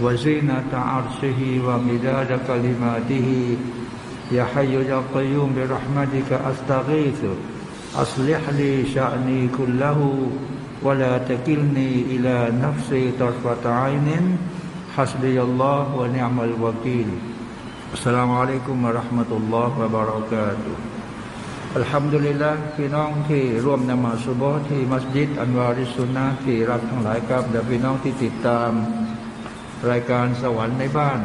وزينة عرشه ومداد كلماته يا حي يا قيوم برحمتك أستغيث أصلح لي شأني كله ولا تكلني إلى نفسي طرفة عين حسبي الله ونعم الوكيل السلام عليكم ورحمة الله وبركاته الحمد لله พี่น้องที่ร่วมนมาสุบฮ์ที่มัสยิดอันวาริสุนนะที่รักทั้งหลายครับและพี่น้องที่ติดตาม รายการสวรรค์ในบ้าน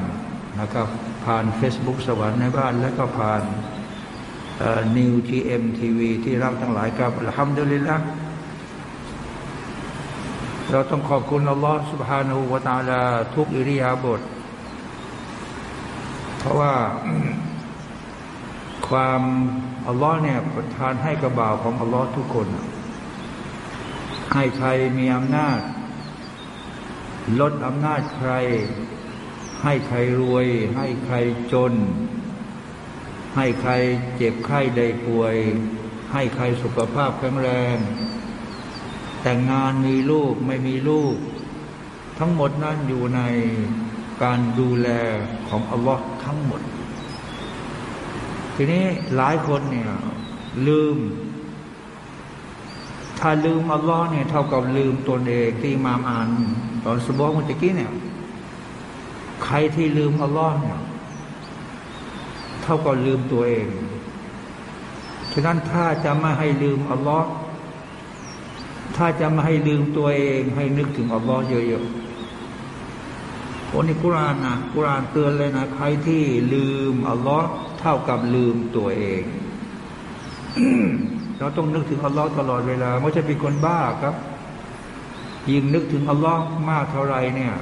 นะครับ ผ่าน Facebook สวรรค์ในบ้าน และก็ผ่านนิวทีเอ็มทีวีที่รักทั้งหลายครับอัลฮัมดุลิลละเราต้องขอบคุณอัลลอฮ์ سبحانه และ تعالى ทุกอิริยาบถเพราะว่าความอัลลอฮ์เนี่ยประทานให้กระบ่าวของอัลลอฮ์ทุกคน ให้ใครมีอำนาจ ลดอำนาจใคร ให้ใครรวย ให้ใครจน ให้ใครเจ็บไข้ได้ป่วย ให้ใครสุขภาพแข็งแรง แต่งงานมีลูกไม่มีลูก ทั้งหมดนั้นอยู่ในการดูแลของอัลลอฮ์ทั้งหมด ทีนี้หลายคนเนี่ยลืม ถ้าลืมอัลลอฮ์เนี่ยเท่ากับลืมตนเองที่มามอ่าน ตอนสบองเมื่อกี้เนี่ยใครที่ลืมอัลลอฮ์เนี่ยเท่ากับลืมตัวเอง ฉะนั้นถ้าจะไม่ให้ลืมอัลลอฮ์ถ้าจะไม่ให้ลืมตัวเอง ให้นึกถึงอัลลอฮ์เยอะๆคนในกุรานนะกุรานเตือนเลยนะใครที่ลืมอัลลอฮ์เท่ากับลืมตัวเองเราต้องนึกถึงอัลลอฮ์ตลอดเวลาไม่ใช่เป็นคนบ้าครับ ยิ่งนึกถึงอัลลอฮ์มากเท่าไรเนี่ย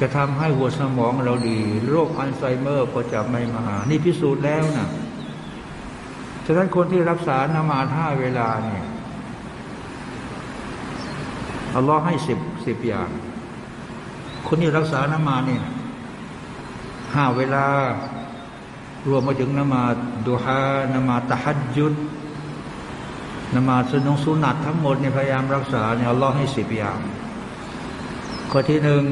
จะทำให้หัวสมองเราดี โรคอัลไซเมอร์ก็จะไม่มานี่พิสูจน์แล้วนะฉะนั้นคนที่รักษานมาห้าเวลาเนี่ยอัลลอฮ์ให้สิบสิบอย่าง คนที่รักษานมาเนี่ยห้าเวลารวมมาถึงนมาดูฮานมาตะฮัดยุด นมาสนงสุนัตทั้งหมดเนี่ยพยายามรักษาเนี่ยอัลลอฮ์ให้สิบอย่างข้อที่หนึ่ง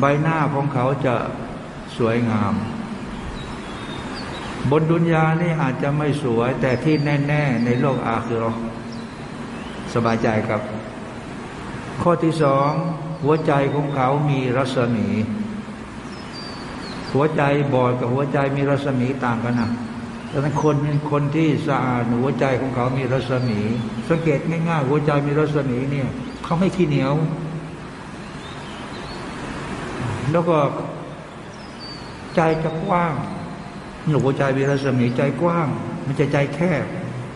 ใบหน้าของเขาจะสวยงาม บนดุนยานี่อาจจะไม่สวย แต่ที่แน่ ๆ ในโลกอาคือรอสบายใจครับ ข้อที่สองหัวใจของเขามีรัศมี หัวใจบอดกับหัวใจมีรัศมีต่างกันนะ ดังนั้นคนคนที่สะอาดหัวใจของเขามีรัศมี สังเกตง่ายๆหัวใจมีรัศมีเนี่ยเขาไม่ขี้เหนียว แล้วก็ใจจะกว้างหัวใจมีรัศมีใจกว้าง มันจะใจแคบ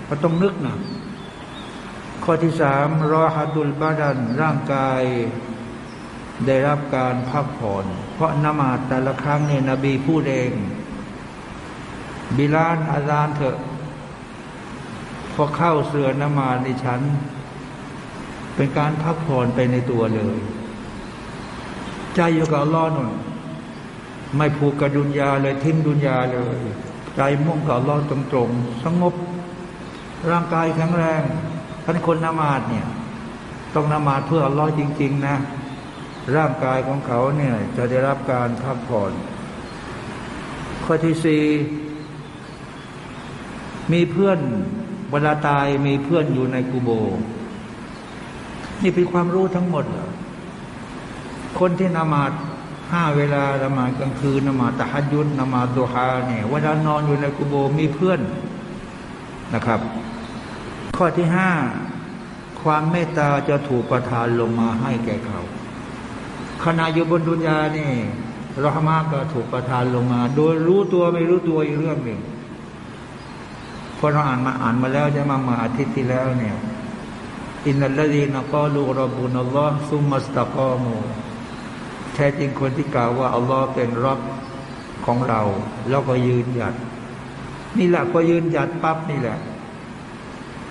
ก็ต้องนึกนะข้อที่สามรอฮัดุลบาดันร่างกายได้รับการพักผ่อน เพราะนมาแต่ละครั้งเนี่ยนบีพูดเอง บิลานอาจารย์เถอะ พอเข้าเสือนมาในชั้นเป็นการพักผ่อนไปในตัวเลย ใจอยู่กับล้อนนไม่ผูกกับดุนยาเลยทิ้งดุนยาเลย ใจมุ่งกับล้อตรงๆสงบ ร่างกายแข็งแรงท่านคนนมาดเนี่ย ต้องนมาดเพื่อลลอจริง ๆ นะ ร่างกายของเขาเนี่ย จะได้รับการพักผ่อน ข้อที่สี่ มีเพื่อนเวลาตายมีเพื่อนอยู่ในกูโบ นี่เป็นความรู้ทั้งหมด คนที่นมาดห้าเวลาละมาดกลางคืนนมาตะฮัดยุนนมาดุฮาเนี่ยเวลานอนอยู่ในกูโบมีเพื่อนนะครับ ข้อที่ห้าความเมตตาจะถูกประทานลงมาให้แก่เขาขณะอยู่บนดุนยานี่รหมาก็ถูกประทานลงมา โดยรู้ตัวไม่รู้ตัวอีกเรื่องหนึ่ง พอเราอ่านมาอ่านมาแล้วจะมามาอาทิตย์ที่แล้วเนี่ยอินนัลลดีนกอลูรบุนัลลอฮ์ซุมมัสตะกอมูแท้จริงคนที่กล่าวว่าอัลลอฮ์เป็นรับของเรา แล้วก็ยืนหยัด นี่แหละพอยืนหยัดปั๊บนี่แหละ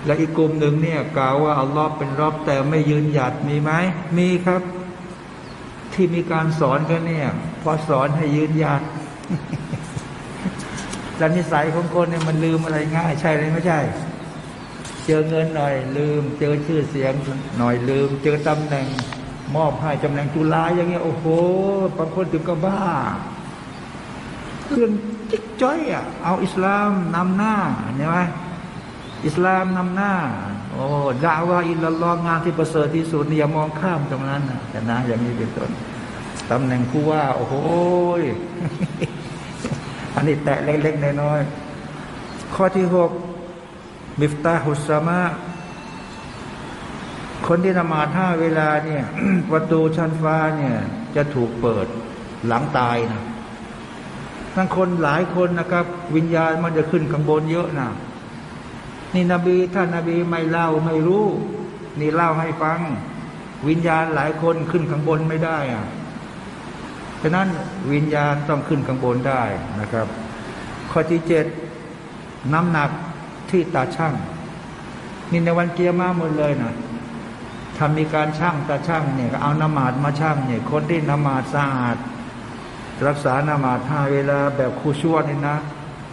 และอีกกลุ่มหนึ่งเนี่ยกล่าวว่าอัลลอฮ์เป็นรับแต่ไม่ยืนหยัดมีไหมมีครับ ที่มีการสอนกันเนี่ยพอสอนให้ยืนหยัด แลวนิสัยของคนเนี่ยมันลืมอะไรง่าย ใช่หรือไม่ใช่ เจอเงินหน่อย ลืม เจอชื่อเสียงหน่อยลืม เจอตำแหน่ง มอบให้ตำแหน่งจุฬาอย่างเงี้ยโอ้โหบางคนถึงก็บ้าเรื่องจิ๊กจ้อยอะเอาอิสลามนำหน้าเห็นไหมอิสลามนำหน้า โอ้ดาว่าอินละลอฮ์งานที่ประเสริฐที่สุดนี่อย่ามองข้ามตรงนั้นนะแต่นะอย่างนี้เป็นต้นตำแหน่งผู้ว่า โอ้โห อันนี้แตะเล็กๆน้อยๆข้อที่หกมิฟตาฮุสมาคนที่นมาท่าเวลาเนี่ยประตูชั้นฟ้าเนี่ย จะถูกเปิดหลังตายนะทั้งคนหลายคนนะครับ วิญญาณมันจะขึ้นข้างบนเยอะนะนี่นบีท่านนบีไม่เล่าไม่รู้ นี่เล่าให้ฟัง วิญญาณหลายคนขึ้นข้างบนไม่ได้อะ ฉะนั้นวิญญาณต้องขึ้นข้างบนได้นะครับ ข้อที่เจ็ดน้ำหนักที่ตาช่างนี่ในวันเกียร์มาหมดเลยนะทำมีการช่างตาช่างเนี่ยก็เอานมาดมาช่างเนี่ยคนที่นมาดสะอาด รักษานมาดห้าเวลาแบบคูชวดนี่นะ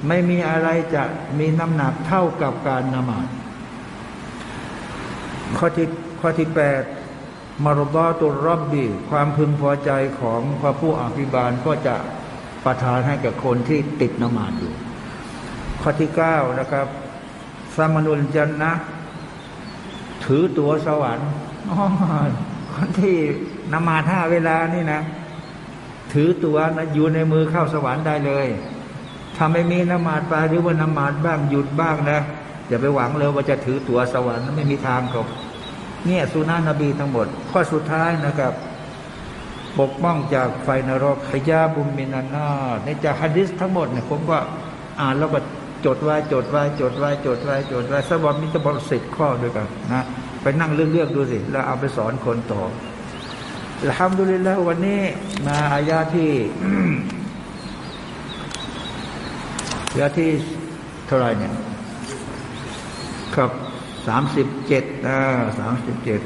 ไม่มีอะไรจะมีน้ำหนักเท่ากับการนมาดข้อที่ข้อที่แปด มารบาตุรอบบีความพึงพอใจของพระผู้อภิบาลก็จะประทานให้กับคนที่ติดนมาดอยู่ ข้อที่เก้านะครับสมนุลจันนะถือตัวสวรรค์คนที่นมาท่าเวลานี่นะ ถือตัวนะอยู่ในมือเข้าสวรรค์ได้เลยถ้าไม่มีนมาดไปหรือว่านมาดบ้างหยุดบ้างนะอย่าไปหวังเลยว่าจะถือตัวสวรรค์ไม่มีทางครับ เนี่ยสุนานะบีทั้งหมด ข้อสุดท้ายนะครับ ปกป้องจากไฟนรกขยาบุมมินานาในจากฮะดิษทั้งหมดเนี่ยผมก็อ่านแล้วก็จดไว้จดไว้จดไว้จดไว้จดไว้สบอมีจะบอกสิบข้อด้วยกันนะไปนั่งเลือกๆดูสิ แล้วเอาไปสอนคนต่อทำดูเลยแล้ววันนี้มาอายาที่อายาที่เท่าไรเนี่ยครับ สามสิบเจ็ดสามสิบเจ็ด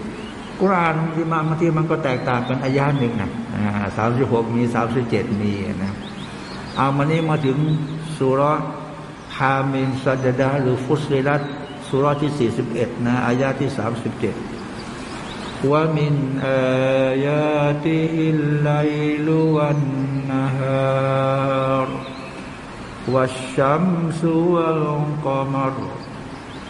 กุรานที่มาบางทีมันก็แตกต่างกันอายาหนึ่งนะสามสิบหกมีสามสิบเจ็ดมีนะเอามานี้มาถึงสุรฮามินซาจดาหรือฟุสเลัตสุรที่สี่สิบเอ็ดนะอายาที่สามสิบเจ็ดว่ามินอายาติอิลไลลุวันนะฮารวัชชัมสุวัลกอมร์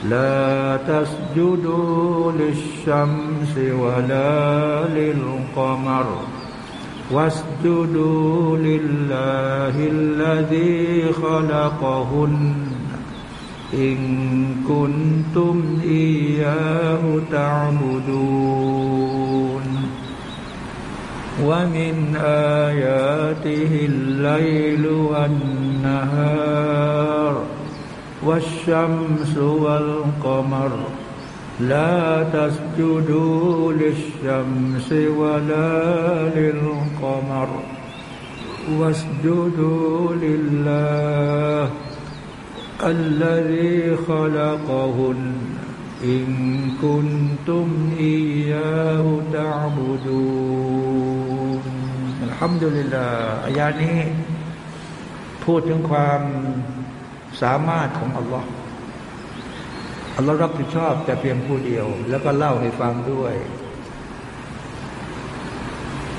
لا تسجدوا للشمس ولا للقمر واسجدوا لله الذي خلقهن إن كنتم إياه تعبدون ومن آياته الليل والنهار والشمس والقمر لا تسجدوا للشمس ولا للقمر واسجدوا لله الذي خلقهن إن كنتم إياه تعبدون الحمد لله อายานี้พูดถึงความ สามารถของอัลลอฮ์อัลลอฮ์รับผิดชอบแต่เพียงผู้เดียว แล้วก็เล่าให้ฟังด้วย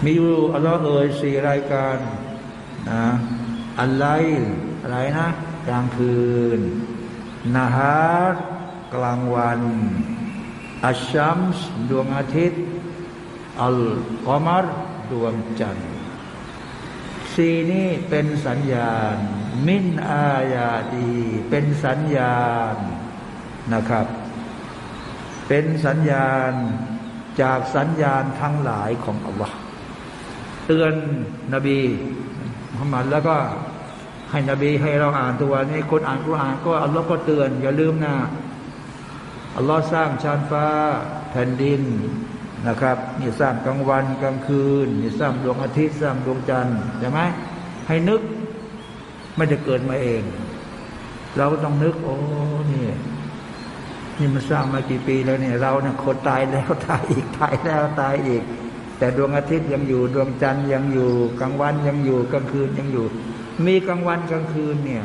มีอยู่อัลลอฮ์เอ่ยสี่รายการนะอัลไลอะไรนะกลางคืนنهارกลางวันالشمسดวงอาทิตย์ القمرดวงจันทร์สี่นี้เป็นสัญญาณ من آياته เป็นสัญญาณนะครับ เป็นสัญญาณจากสัญญาณทั้งหลายของอัลลอฮ์เตือนนบีมุฮัมมัดแล้วก็ให้นบีให้เราอ่านตัวนี้คนอ่านกุรอานก็อัลลอฮ์ก็เตือน อย่าลืมนะอัลลอฮ์สร้างชานฟ้าแผ่นดินนะครับนี่สร้างกลางวันกลางคืนนี่สร้างดวงอาทิตย์สร้างดวงจันทร์ใช่ไหมให้นึก ไม่จะเกิดมาเอง เราต้องนึก โอ้นี่นี่มันสร้างมากี่ปีแล้วเนี่ย เราเนี่ยคนตายแล้วตายอีกตายแล้วตายอีก แต่ดวงอาทิตย์ยังอยู่ ดวงจันทร์ยังอยู่กลางวันยังอยู่กลางคืนยังอยู่ มีกลางวันกลางคืนเนี่ย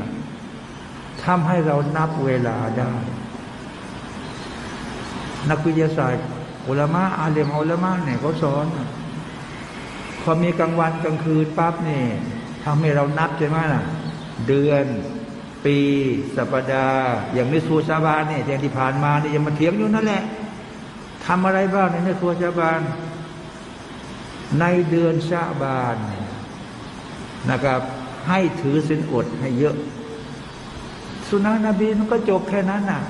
ทำให้เรานับเวลาได้ นักวิทยาศาสตร์อุลมะอาเลมอุลมะเนี่ยเขาสอนพอมีกลางวันกลางคืนปั๊บนี่ทำให้เรานับใช่ไหมล่ะ เดือน ปี สัปดาห์ อย่างนิสูชาบานเนี่ยอย่างที่ผ่านมาเนี่ยยังมาเถียงอยู่นั่นแหละทำอะไรบ้างในนิสูชาบาน ในเดือนชาบานนะครับ ให้ถือสินอดให้เยอะ สุนานะบีมันก็จบแค่นั้นน่ะ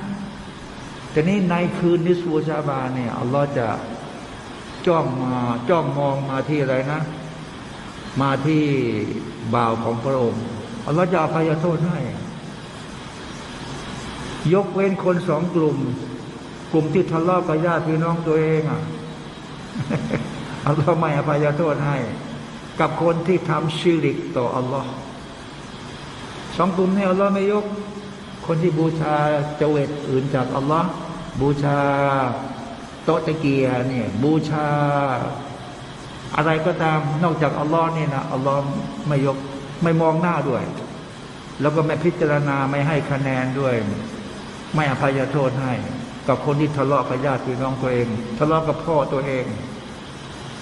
แต่นี้ในคืนนิสวชาบานเนี่ยอัลลอฮ์จะจ้องมาจ้องมองมาที่อะไรนะ มาที่บ่าวของพระองค์ อัลลอฮ์จะอภัยโทษให้ ยกเว้นคนสองกลุ่ม กลุ่มที่ทะเลาะกับญาติพี่น้องตัวเองอะอัลลอฮ์ไม่อภัยโทษให้ กับคนที่ทำชิริกต่ออัลลอฮ์สองกลุ่มนี้อัลลอฮ์ไม่ยก คนที่บูชาเจเวตอื่นจากอัลลอฮ์บูชาโตตะเกียเนี่ย บูชา อะไรก็ตามนอกจากอัลลอฮ์เนี่ยนะอัลลอฮ์ไม่ยก ไม่มองหน้าด้วย แล้วก็ไม่พิจารณาไม่ให้คะแนนด้วย ไม่อภัยโทษให้ กับคนที่ทะเลาะกับญาติพี่น้องตัวเอง ทะเลาะกับพ่อตัวเอง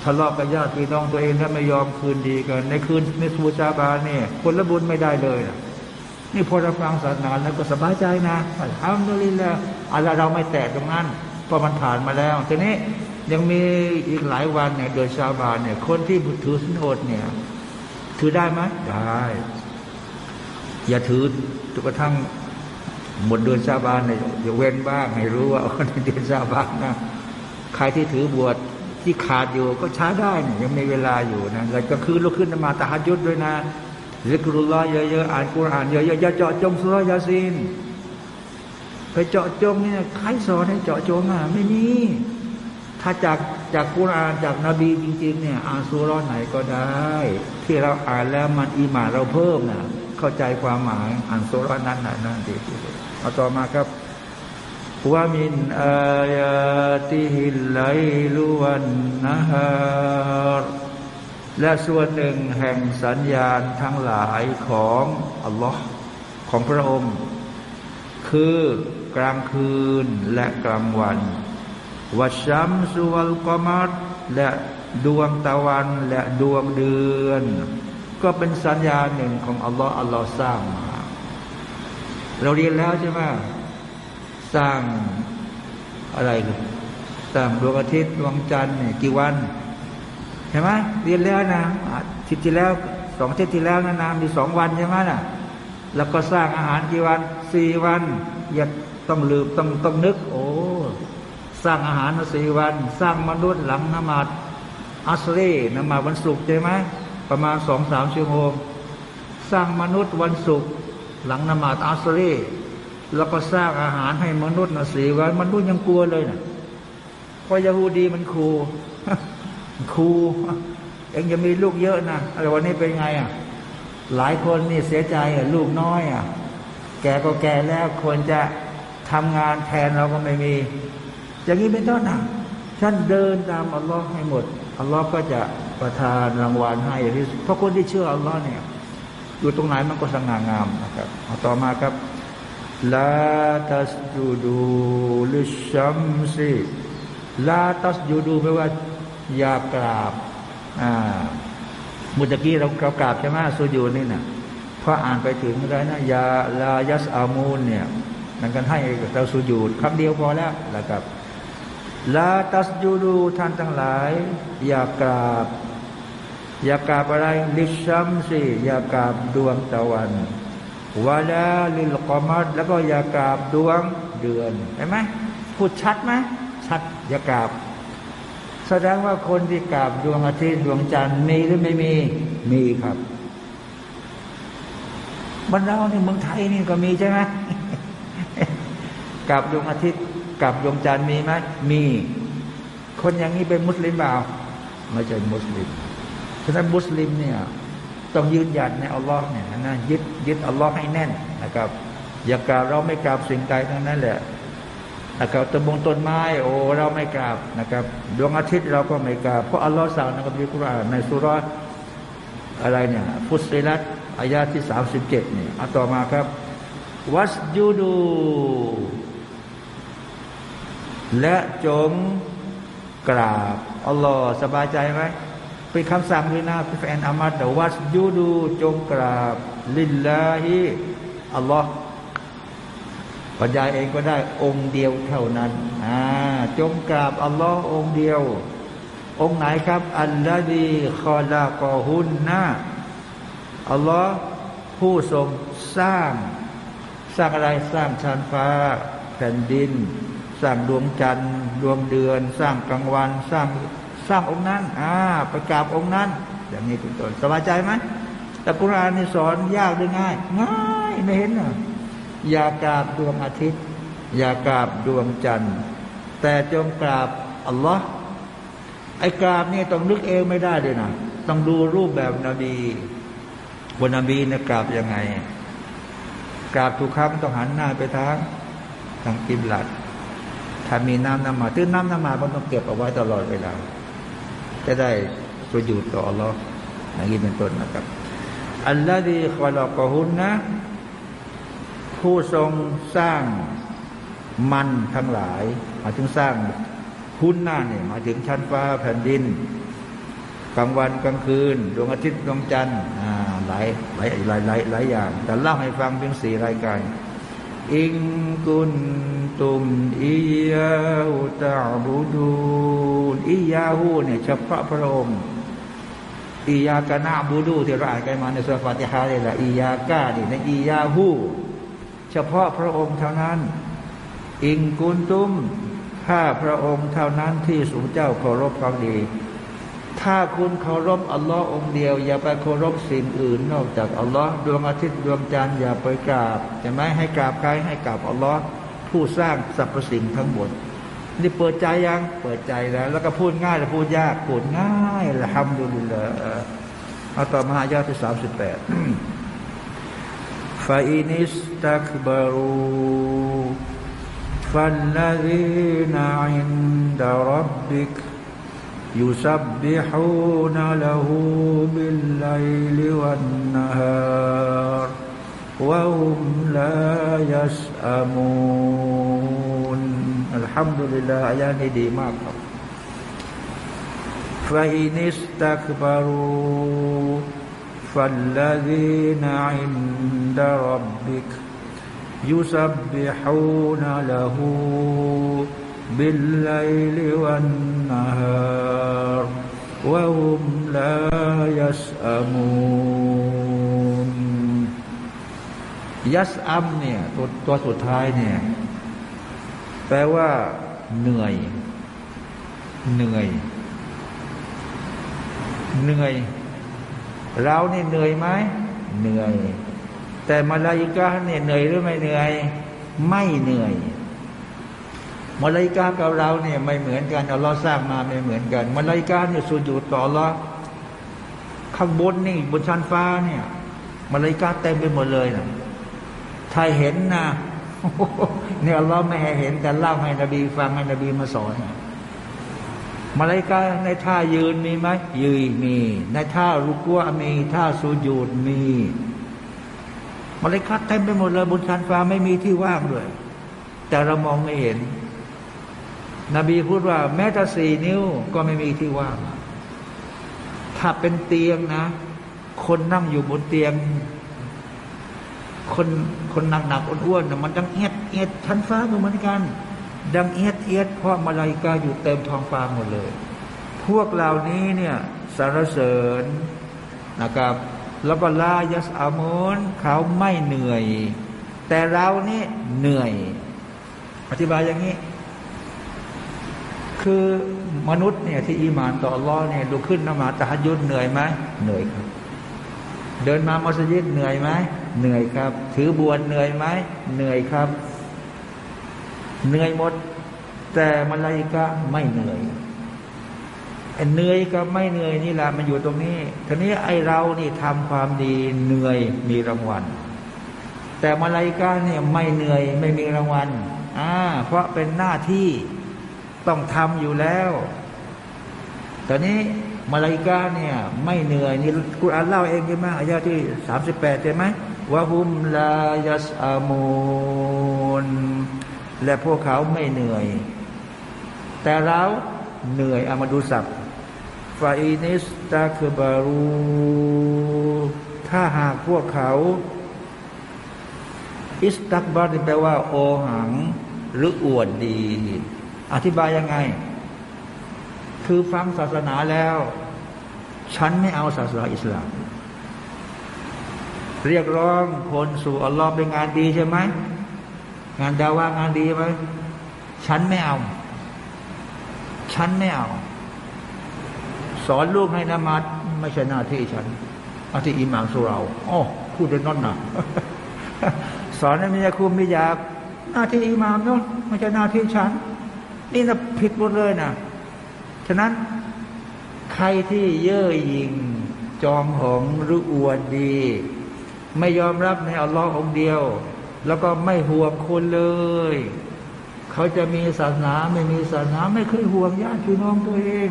ทะเลาะกับญาติพี่น้องตัวเองถ้าไม่ยอมคืนดีกัน ในคืนในสูชาบาเนี่ยคนละบุญไม่ได้เลยนะนี่พอเราฟังศาสนาแล้วก็สบายใจนะทำด้วยแล้วอะไรเราไม่แตะตรงนั้นเพราะมันผ่านมาแล้วทีนี้ยังมีอีกหลายวันเนี่ยโดยชาวบ้านเนี่ย คนที่ถือสินอดเนี่ย ถือได้ไหมได้ อย่าถือจนกระทั่งหมดเดือนชาบานเนี่ยอย่าเว้นบ้าง ให้รู้ว่าในเดือนชาบานนะใครที่ถือบวชที่ขาดอยู่ก็ช้าได้เนี่ยยังมีเวลาอยู่นะแล้วก็คือลุกขึ้นมาตาฮัดยุดด้วยนะซิกรุลลอฮ์เยอะๆอ่านกุรอานเยอะๆอย่าเจาะจงสุรยาซีนไปเจาะจงเนี่ยใครสอนให้เจาะจงอะไม่มีถ้าจาก จากกุรอานจากนบีจริง ๆ เนี่ย อ่านสุรไหนก็ได้ ที่เราอ่านแล้วมันอีหมาเราเพิ่มนะเข้าใจความหมายอ่านสุรนั้นนะนั่นดีเอาต่อมาครับว่ามินอายาติฮิลไลลุวันนะฮารและส่วนหนึ่งแห่งสัญญาณทั้งหลายของอัลลอฮ์ของพระองค์ คือกลางคืนและกลางวัน วัชัมสุวัลกอมัดและดวงตะวันและดวงเดือน ก็เป็นสัญญาหนึ่งของอัลลอฮ์อัลลอฮ์สร้างมา เราเรียนแล้วใช่ไหมสร้างอะไรสร้างดวงอาทิตย์ดวงจันทร์นี่กี่วันใช่ไหมเรียนแล้วนะทิศที่แล้วสองทิศที่แล้วนะนามีสองวันใช่ไหมน่ะแล้วก็สร้างอาหารกี่วันสี่วัน อย่าต้องลืมต้องต้องนึก โอ้ สร้างอาหารสี่วัน สร้างมนุษย์หลังนมาดอัสรีนมาวันศุกร์ใช่ไหมประมาณสองสามชั่วโมง สร้างมนุษย์วันศุกร์หลังนมาดอัสรีแล้วก็สร้างอาหารให้มนุษย์นะสี่วันมนุษย์ยังกลัวเลยนะเพราะยาฮูดีมันครูครูเองจะมีลูกเยอะนะอะไรวันนี้เป็นไงอะหลายคนนี่เสียใจอะลูกน้อยอะแกก็แก่แล้วควรจะทำงานแทนเราก็ไม่มี อย่างนี้เป็นต้นนะท่านเดินตามอัลลอฮ์ให้หมดอัลลอฮ์ก็จะประทานรางวัลให้ที่เพราะคนที่เชื่ออัลลอฮ์เนี่ยอยู่ตรงไหนมันก็สง่างามนะครับเอาต่อมาครับลาตัสจูดูลิชัมซีลาตัสจูดูแปลว่าอย่ากราบอ่ามุตะกี้เราเรากราบใช่ไหมสุญูนี่นะพออ่านไปถึงอะไรนะยาลายัสอามูลเนี่ยนั่นกันให้เราสุญูดคำเดียวพอแล้วนะครับ ลาตัสจูดูท่านทั้งหลาย อย่ากราบ อย่ากราบอะไรลิชัมซีอย่ากราบดวงตะวันวาลาลิลกอมัดแล้วก็อย่ากราบดวงเดือนเห็นไหมพูดชัดไหมชัดอย่ากราบ แสดงว่าคนที่กราบดวงอาทิตย์ดวงจันทร์มีหรือไม่มีมีครับบ้านเราในเมืองไทยนี่ก็มีใช่ไหมกราบดวงอาทิตย์ กราบดวงจันทร์มีไหมมี คนอย่างนี้เป็นมุสลิมเปล่าไม่ใช่มุสลิมฉะนั้นมุสลิมเนี่ยต้องยืนหยัดในอัลลอฮ์เนี่ยนะยึดยึดอัลลอฮ์ให้แน่นนะครับ อย่ากราบเราไม่กราบสิ่งใดทั้งนั้นแหละนะครับต้นบงต้นไม้โอ้เราไม่กราบนะครับ ดวงอาทิตย์เราก็ไม่กราบเพราะอัลลอฮ์สั่งนะครับในคุรานในสุรอะไรเนี่ยฟุสซิลัตอายาที่สามสิบเจ็ดนี่เอาต่อมาครับ วัสยูดู และจงกราบอัลลอฮ์สบายใจไหมเป็นคำสั่งด้วยนะพี่แฟนอามัดแต่วัสยูดูจงกราบลิลลาฮิอัลลอฮ์บรรยายเองก็ได้องค์เดียวเท่านั้นอ่าจงกราบอัลลอฮ์องค์เดียว องค์ไหนครับ อัลลอฮีคอลากอฮุนนะอัลลอฮ์ผู้ทรงสร้าง สร้างอะไรสร้างชั้นฟ้าแผ่นดิน ร้างดวงจันทร์ดวงเดือน สร้างกลางวัน สร้างสร้างองค์นั้น อ่า ประกาศองค์นั้น อย่างนี้เป็นต้นสบายใจไหมแต่กุรานนี่สอนยากหรือง่าย ง่ายไม่เห็นเหรออย่ากราบดวงอาทิตย์ อย่ากราบดวงจันทร์ แต่จงกราบอัลลอฮ์ไอ้กราบนี่ต้องนึกเองไม่ได้เลยนะต้องดูรูปแบบนบีบนนบีนี่ยกราบยังไงกราบทุกครั้งต้องหันหน้าไปทางทางกิบลัด ถ้ามีน้ำน้ำมาตื้นน้ำน้ำมามันต้องเก็บเอาไว้ตลอดเวลาจะได้ประโยชน์ต่ออัลลอฮ์อย่างนี้เป็นต้นนะครับ อัลลอฮฺดีขอลอกหุนนะ ผู้ทรงสร้างมันทั้งหลายมาถึงสร้างหุ้นหน้าเนี่ยมาถึงชั้นฟ้าแผ่นดินกลางวันกลางคืนดวงอาทิตย์ดวงจันทร์หลายหลายหลายหลายหลายอย่าง แต่เล่าให้ฟังเพียงสี่รายการ อิงกุนตุมอียาหูตาบูดูอียาหูเนี่ยเฉพาะพระองค์อียากนาบูดูที่เราอ่านกันมาในสุรฟาติฮาเลยละอียากานี่ในอียาหูเฉพาะพระองค์เท่านั้น อิงกุนตุมถ้าพระองค์เท่านั้นที่สูงเจ้าเคารพฟังดี ถ้าคุณเคารพอัลลอฮ์องเดียว อย่าไปเคารพสิ่งอื่น นอกจากอัลลอฮ์ดวงอาทิตย์ดวงจันทร์อย่าไปกราบใช่ไหมให้กราบใครให้กราบอัลลอฮ์ผู้สร้างสรรพสิ่งทั้งหมดนี่เปิดใจยังเปิดใจแล้ว แล้วก็พูดง่ายแต่พูดยากพูดง่ายละฮัมดุลิลละอัตมหายาที่สามสิบแปดฟาอินิสตักบารูฟัลลาดีนัยน์ดารับบิก يسبحون له بالليل والنهار وهم لا يسأمون الحمد لله อายานี้ดีมากครับ فإن استكبروا فالذين عند ربك يسبحون له بالليل والنهار وهم لا يسأمون ยัสอัมเนี่ยตัวตัวสุดท้ายเนี่ยแปลว่า เหนื่อย เหนื่อย เหนื่อย เรานี่เหนื่อยไหมเหนื่อย แต่มาลายิกาเนี่ยเหนื่อยหรือไม่เหนื่อย ไม่เหนื่อย มาลายิกากับเราเนี่ยไม่เหมือนกันอัลลอฮ์สร้างมาไม่เหมือนกัน มาลายิกาเนี่ยสุญูต่อลลอฮ์ข้างบนนี่บนชั้นฟ้าเนี่ย มาลายิกาเต็มไปหมดเลยนะถ้าเห็นนะเนี่ยเราไม่ให้เห็นแต่เล่าให้นบีฟังให้นบีมาสอนมาลายกาในท่ายืนมีไหมยืนมี ในท่ารุกัวมีท่าสุญูดมีมาลายกาเต็มไปหมดเลยบนชั้นฟ้าไม่มีที่ว่างเลยแต่เรามองไม่เห็น นบีพูดว่า แม้แต่สี่นิ้วก็ไม่มีที่ว่าง ถ้าเป็นเตียงนะ คนนั่งอยู่บนเตียง คนคนหนักหนักอ้วนๆมันดังเอียดเอียดชั้นฟ้าเหมือนกัน ดังเอียดเอียดเพราะมาลายกาอยู่เต็มท้องฟ้าหมดเลย พวกเหล่านี้เนี่ยสารเสริญนะครับแล้วก็ลายัสอามนเขาไม่เหนื่อย แต่เรานี่เหนื่อย อธิบายอย่างนี้ คือมนุษย์เนี่ยที่อีมานต่ออัลลอฮ์เนี่ยดูขึ้นนมาตะฮัยุดเหนื่อยไหมเหนื่อยครับ เดินมามัสยิดเหนื่อยไหมเหนื่อยครับ ถือบวชเหนื่อยไหมเหนื่อยครับ เหนื่อยหมด แต่มาลายกะไม่เหนื่อยเหนื่อยกับไม่เหนื่อยนี่แหละมันอยู่ตรงนี้ทีนี้ไอเรานี่ทำความดีเหนื่อยมีรางวัล แต่มาลายกาเนี่ยไม่เหนื่อยไม่มีรางวัลอ่าเพราะเป็นหน้าที่ ต้องทำอยู่แล้ว ตอนนี้มาลายกาเนี่ย ไม่เหนื่อยนี่กุรอานเล่าเองใช่ไหมอายาที่สามสิบแปดใช่ไหมوهم لا يسأمونและพวกเขาไม่เหนื่อย แต่เราเหนื่อยอามาดูสับฟาอินิสตาคือบารูถ้าหากพวกเขา استكبرแปลว่า โอหัง หรืออวดดี อธิบายยังไง คือฟังศาสนาแล้ว ฉันไม่เอาศาสนาอิสลาม เรียกร้องคนสู่อัลลอฮ์เป็นงานดีใช่ไหม งานดาว่างานดีไหมฉันไม่เอา ฉันไม่เอา สอนลูกให้นมาดไม่ใช่หน้าที่ฉันอาที่อิหม่ามสุเราอ๋อพูดเดินนอนหนักสอนให้มียาคุมมียาหน้าที่อิหม่ามเนาะไม่ใช่หน้าที่ฉัน นี่นะผิดหมดเลยนะฉะนั้นใครที่เย่อหยิ่งจองหองหรืออวดดี ไม่ยอมรับในอัลลอฮ์องเดียว แล้วก็ไม่ห่วงคนเลย เขาจะมีศาสนาไม่มีศาสนาไม่เคยห่วงญาติพี่น้องตัวเอง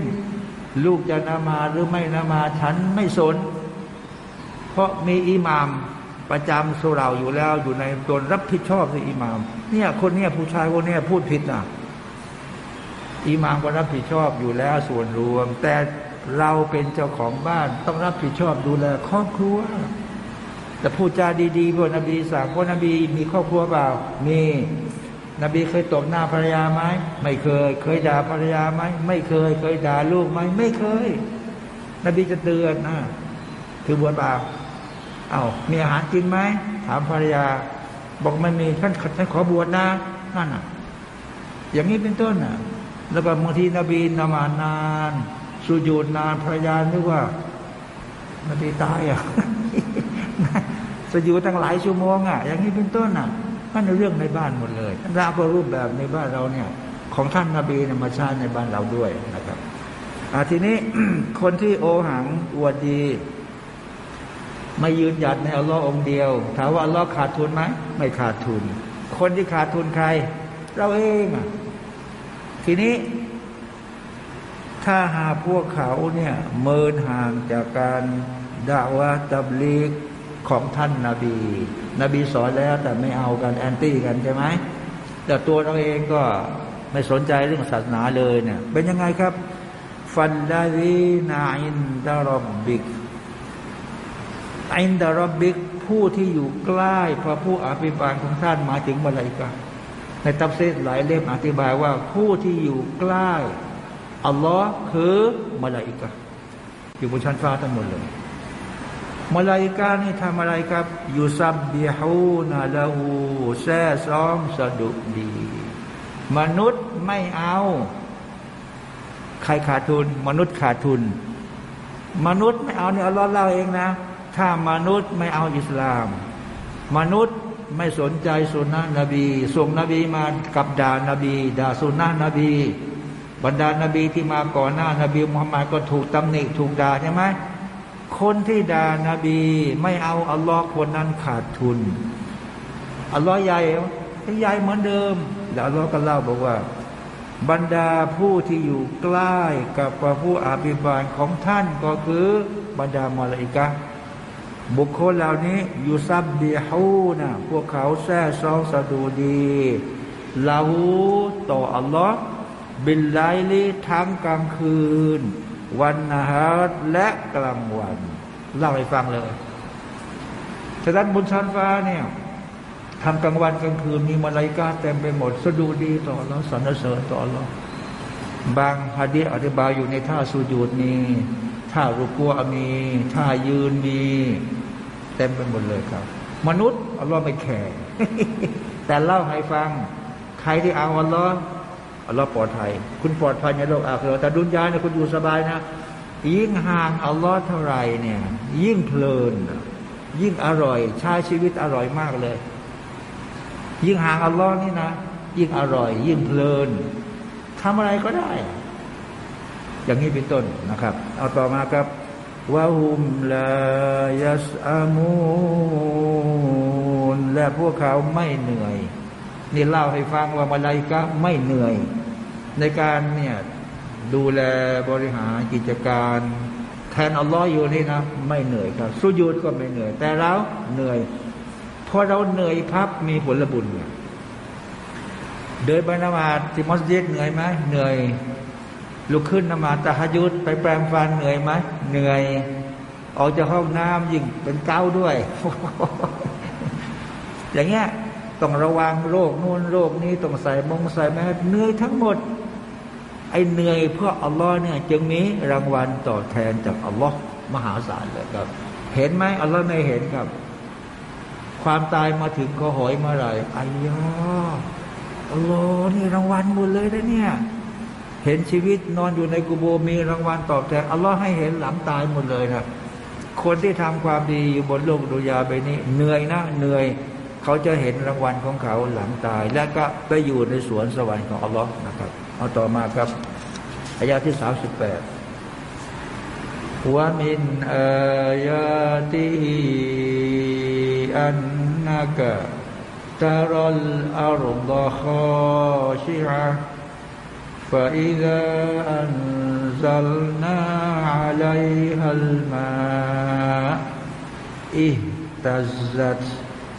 ลูกจะนามาหรือไม่นามาฉันไม่สน เพราะมีอิหมามประจำสุราอยู่แล้วอยู่ในตนรับผิดชอบในอิหมาม เนี่ยคนเนี้ยผู้ชายคนเนี้ยพูดผิดนะ อิหมามก็รับผิดชอบอยู่แล้วส่วนรวม แต่เราเป็นเจ้าของบ้านต้องรับผิดชอบดูแลครอบครัวแต่พูดจาดีๆพวกนบีสั่งพวกนบีมีครอบครัวเปล่า มี นบีเคยตบหน้าภรรยาไหมไม่เคย เคยด่าภรรยาไหมไม่เคย เคยด่าลูกไหมไม่เคย นบีจะเตือนนะคือบวชบ่าเอา้ามีอาหารกินไหมถามภรรยา บอกไม่มีท่านท่านขอบวชนะนั่นอะ อย่างนี้เป็นต้นอะ แล้วก็บางทีนบีนมานาน สุญูดนานภรรยานึกว่านบีตายอะสุญูดตั้งหลายชั่วโมงอะ อย่างนี้เป็นต้นอะนั่นเรื่องในบ้านหมดเลยเราก็รูปแบบในบ้านเราเนี่ย ของท่านนาบีนมาชาในบ้านเราด้วยนะครับอาทีนี้คนที่โอหังอวดดี ไม่ยืนหยัดในอัลลอฮ์องเดียว ถามว่าอัลลอฮ์ขาดทุนไหมไม่ขาดทุน คนที่ขาดทุนใคร เราเองอะ ทีนี้ถ้าหาพวกเขาเนี่ยเมินห่างจากการด่าวะตับลีกของท่านนาบี นบีสอนแล้วแต่ไม่เอากันแอนตี้กันใช่ไหมแต่ตัวเราเองก็ไม่สนใจเรื่องศาสนาเลยเนี่ย เป็นยังไงครับ فالذين عند ربك عند ربكผู้ที่อยู่ใกล้พระผู้อภิบาลของท่านมาถึงมาลายกา ในตัฟซีรหลายเล่มอธิบายว่าผู้ที่อยู่ใกล้อัลลอฮ์คือมาลาอิกาอยู่บนชั้นฟ้าทั้งหมดเลยมาลาอิกานี่ทำอะไรครับيسبحูนาลาหูแซ่ซ้อมสะดุดี มนุษย์ไม่เอา ใครขาดทุน มนุษย์ขาดทุน มนุษย์ไม่เอาเนี่ยอัลลอฮ์เล่าเองนะ ถ้ามนุษย์ไม่เอาอิสลาม มนุษย์ ไม่สนใจสุนนะนบีส่งนบีมากับด่านบีด่าสุนนะนบี บรรดานบีที่มาก่อนหน้านบีมุฮัมมัดก็ถูกตำหนิถูกด่าใช่ไหมคนที่ด่านาบี ไม่เอาอัลลอฮ์คนนั้นขาดทุนอัลลอฮ์ใหญ่ใหญ่เหมือนเดิม แล้วอัลลอฮ์ก็เล่าบอกว่า บรรดาผู้ที่อยู่ใกล้กับพระผู้อาภิบาลของท่านก็คือบรรดามลาอิกะ บุคคลเหล่านี้อยู่ซับบีฮูนะพวกเขาแท้ซองสะดูดีลาหูต่ออัลลอฮ์บินไลليلทั้งกลางคืน والنهارและกลางวันเล่าให้ฟังเลยฉะนั้นบนชั้นฟ้าเนี่ยทำกลางวันกลางคืนมีมาลายกาเต็มไปหมด สดุดีต่อเราสรรเสริญต่อเราบางฮะดีอธิบายอยู่ในท่าสุญูดนี้ ท่ารุกูอฺมีท่ายืนมีเต็มไปหมดเลยครับ มนุษย์อัลลอฮ์ไม่แคร์แต่เล่าให้ฟัง ใครที่เอาอัลลอฮ์อัลลอฮ์ปลอดภัย คุณปลอดภัยในโลกอาคราแต่ดุนยาเนี่ยคุณอยู่สบายนะยิ่งห่างอัลลอฮ์เท่าไรเนี่ย ยิ่งเพลิน ยิ่งอร่อยใช้ชีวิตอร่อยมากเลย ยิ่งห่างอัลลอฮ์นี่นะ ยิ่งอร่อย ยิ่งเพลินทำอะไรก็ได้ อย่างนี้เป็นต้นนะครับ เอาต่อมาครับวะฮุมลายัสอามูนและพวกเขาไม่เหนื่อย นี่เล่าให้ฟังว่ามาลายกะไม่เหนื่อย ในการเนี่ยดูแลบริหารกิจการ แทนอัลลอฮ์อยู่นี่นะไม่เหนื่อยครับ สุญูดก็ไม่เหนื่อย แต่เราเหนื่อยพอเราเหนื่อยพับมีผลบุญเดินไปนมาที่มัสยิดเหนื่อยไหมเหนื่อย ลุกขึ้นนมาตะฮยุดไปแปลงฟันเหนื่อยไหมเหนื่อย ออกจากห้องน้ำยิ่งเป็นเก้าด้วย อย่างเงี้ยต้องระวังโรคนู่นโรคนี้ต้องใส่มงใส่แมสเหนื่อยทั้งหมด ไอ้เหนื่อยเพื่ออัลลอฮ์เนี่ย จึงมีรางวัลตอบแทนจากอัลลอฮ์มหาศาลเลยครับ เห็นไหมอัลลอฮ์ไม่เห็นครับ ความตายมาถึงก็หอยเมื่อไรอายออัลลอฮ์นี่รางวัลหมดเลยนะเนี่ย เห็นชีวิตนอนอยู่ในกุโบมีรางวัลตอบแทนอัลลอฮ์ให้เห็นหลังตายหมดเลยนะคนที่ทำความดีอยู่บนโลกดุยาไปนี้ เหนื่อยนะเหนื่อย เขาจะเห็นรางวัลของเขาหลังตาย และก็ไปอยู่ในสวนสวรรค์ของอัลลอฮ์นะครับ เอาต่อมาครับอายาที่สามสิบแปดว่ามินอายาติอันนักตารลอัลลอฮ์ชิอา فإذا أنزلنا عليها الماء اهتزت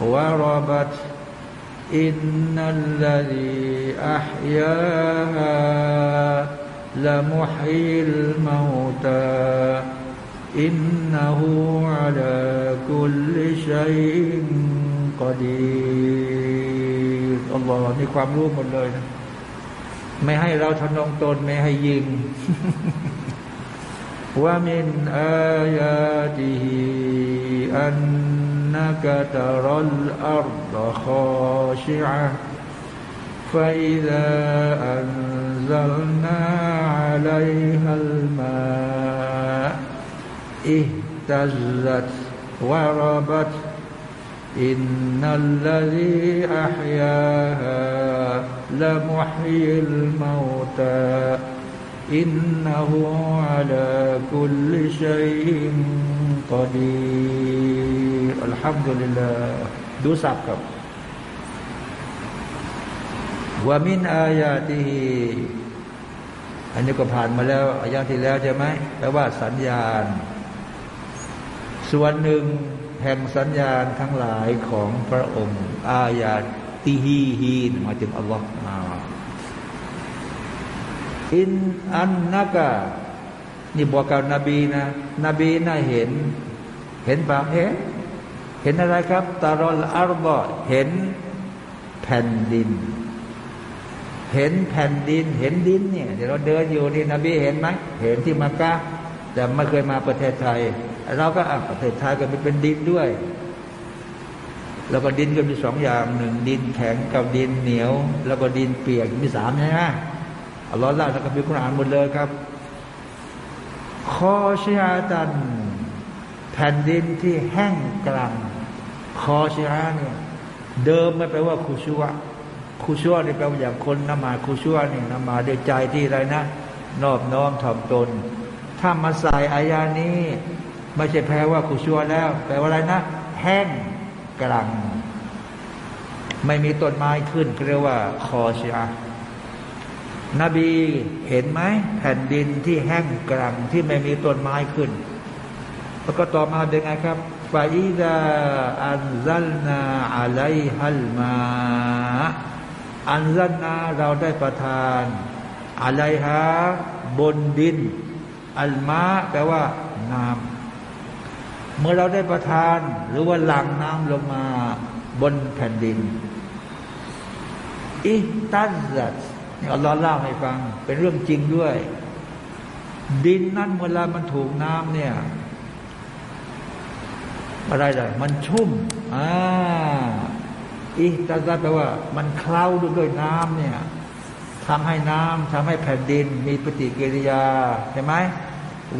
وربت إن الذي أحياها لمحيي الموتى إنه على كل شيء قدير الله นี่ความรู้หมดเลยนะ ไม่ให้เราทนงตนไม่ให้ยิงว่ามินอายาติฮิอันนักตะรัลอัรดะขอชิอะ فإذا أنزلنا عليها الماء اهتزت وربت إن الذي أحياها لمحيي الموتى إنه على كل شيء قدير الحمد لله ดูสับครับ วามินอายาติฮีอันนี้ก็ผ่านมาแล้วอายาที่แล้วใช่ไหมแปลว่าสัญญาณ ส่วนหนึ่งแ ห่งสัญญาณทั้งหลายของพระองค์ อายาติฮีฮีนมาถึงอัลลอฮ์อินอันนักะนี่บอกกับนบีนะ นบีน่าเห็น เห็นปะเห็นเห็นอะไรครับตารอลอารบอเห็นแผ่นดิน เห็นแผ่นดิน เห็นดินเนี่ยเดี๋ยวเราเดินอยู่นี่นบีเห็นไหมเห็นที่มักกะแต่ไม่เคยมาประเทศไทย เราก็อะประเทศไทยก็เป็นดินด้วย แล้วก็ดินก็มีสองอย่างหนึ่งดินแข็งกับดินเหนียว แล้วก็ดินเปียกมีสามใช่ไหมอัลลอฮ์เล่าแล้วก็มีคุณอ่านหมดเลยครับคอชิอาตัน แผ่นดินที่แห้งกลางคอชิอาเนี่ยเดิมไม่แปลว่าคูชัวคูชัวนี่แปลว่าอย่างคนนมาคูชัวนี่นมาด้วยใจที่อะไรนะ นอบน้อมถ่อมตน ถ้ามาใส่อายานี้ ไม่ใช่แปลว่าคูชัวแล้ว แปลว่าอะไรนะ แห้งกลางไม่มีต้นไม้ขึ้นเรียกว่าคอชิอานบีเห็นไหมแผ่นดินที่แห้งกรังที่ไม่มีต้นไม้ขึ้น แล้วก็ต่อมาเป็นไงครับفإذا أنزلنا عليها الماء أنزلناเราได้ประทานعليهاบนดิน الماءแปลว่าน้ำ เมื่อเราได้ประทาน หรือว่าหลั่งน้ำลงมาบนแผ่นดินاهتزتนี่อัลลอฮ์เล่าให้ฟัง เป็นเรื่องจริงด้วย ดินนั้นเวลามันถูกน้ำเนี่ยอะไรเลยมันชุ่มอ่าอิตาซาแปลว่ามันเคล้าด้วยน้ำเนี่ยทำให้น้ำทำให้แผ่นดิน มีปฏิกิริยาใช่ไหม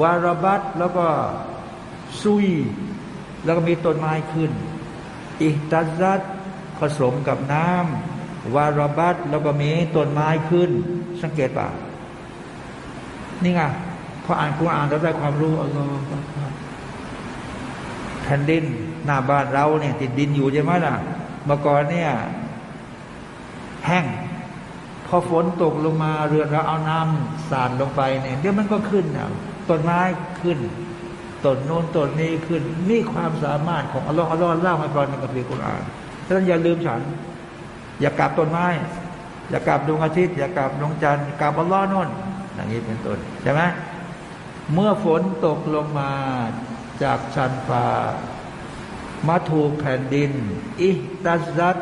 วารบัตแล้วก็ ซุย แล้วก็มีต้นไม้ขึ้น อิตาซัดผสมกับน้ำวารบัตแล้วก็มีต้นไม้ขึ้น สังเกตป่ะนี่ไงพออ่านคุรานเราได้ความรู้อัลลอฮ์แผ่นดินหน้าบ้านเราเนี่ย ติดดินอยู่ใช่ไหมล่ะเมื่อก่อนเนี่ย แห้งพอฝนตกลงมาเรือเราเอาน้ำสาดลงไปเนี่ยเดี๋ยวมันก็ขึ้นนะต้นไม้ขึ้น ต้นโน้นต้นนี้ขึ้นนี่ความสามารถของอัลลอฮ์อัลลอฮ์เล่าให้ฟังในกัมภีร์กุรอานฉะนั้นอย่าลืมฉัน อย่ากราบต้นไม้ อย่ากราบดวงอาทิตย์ อย่ากราบดวงจันทร์กราบอัลลอฮ์นนอย่างนี้เป็นต้นใช่ไหมเมื่อฝนตกลงมาจากชั้นฟ้ามาถูกแผ่นดิน อิตัซัด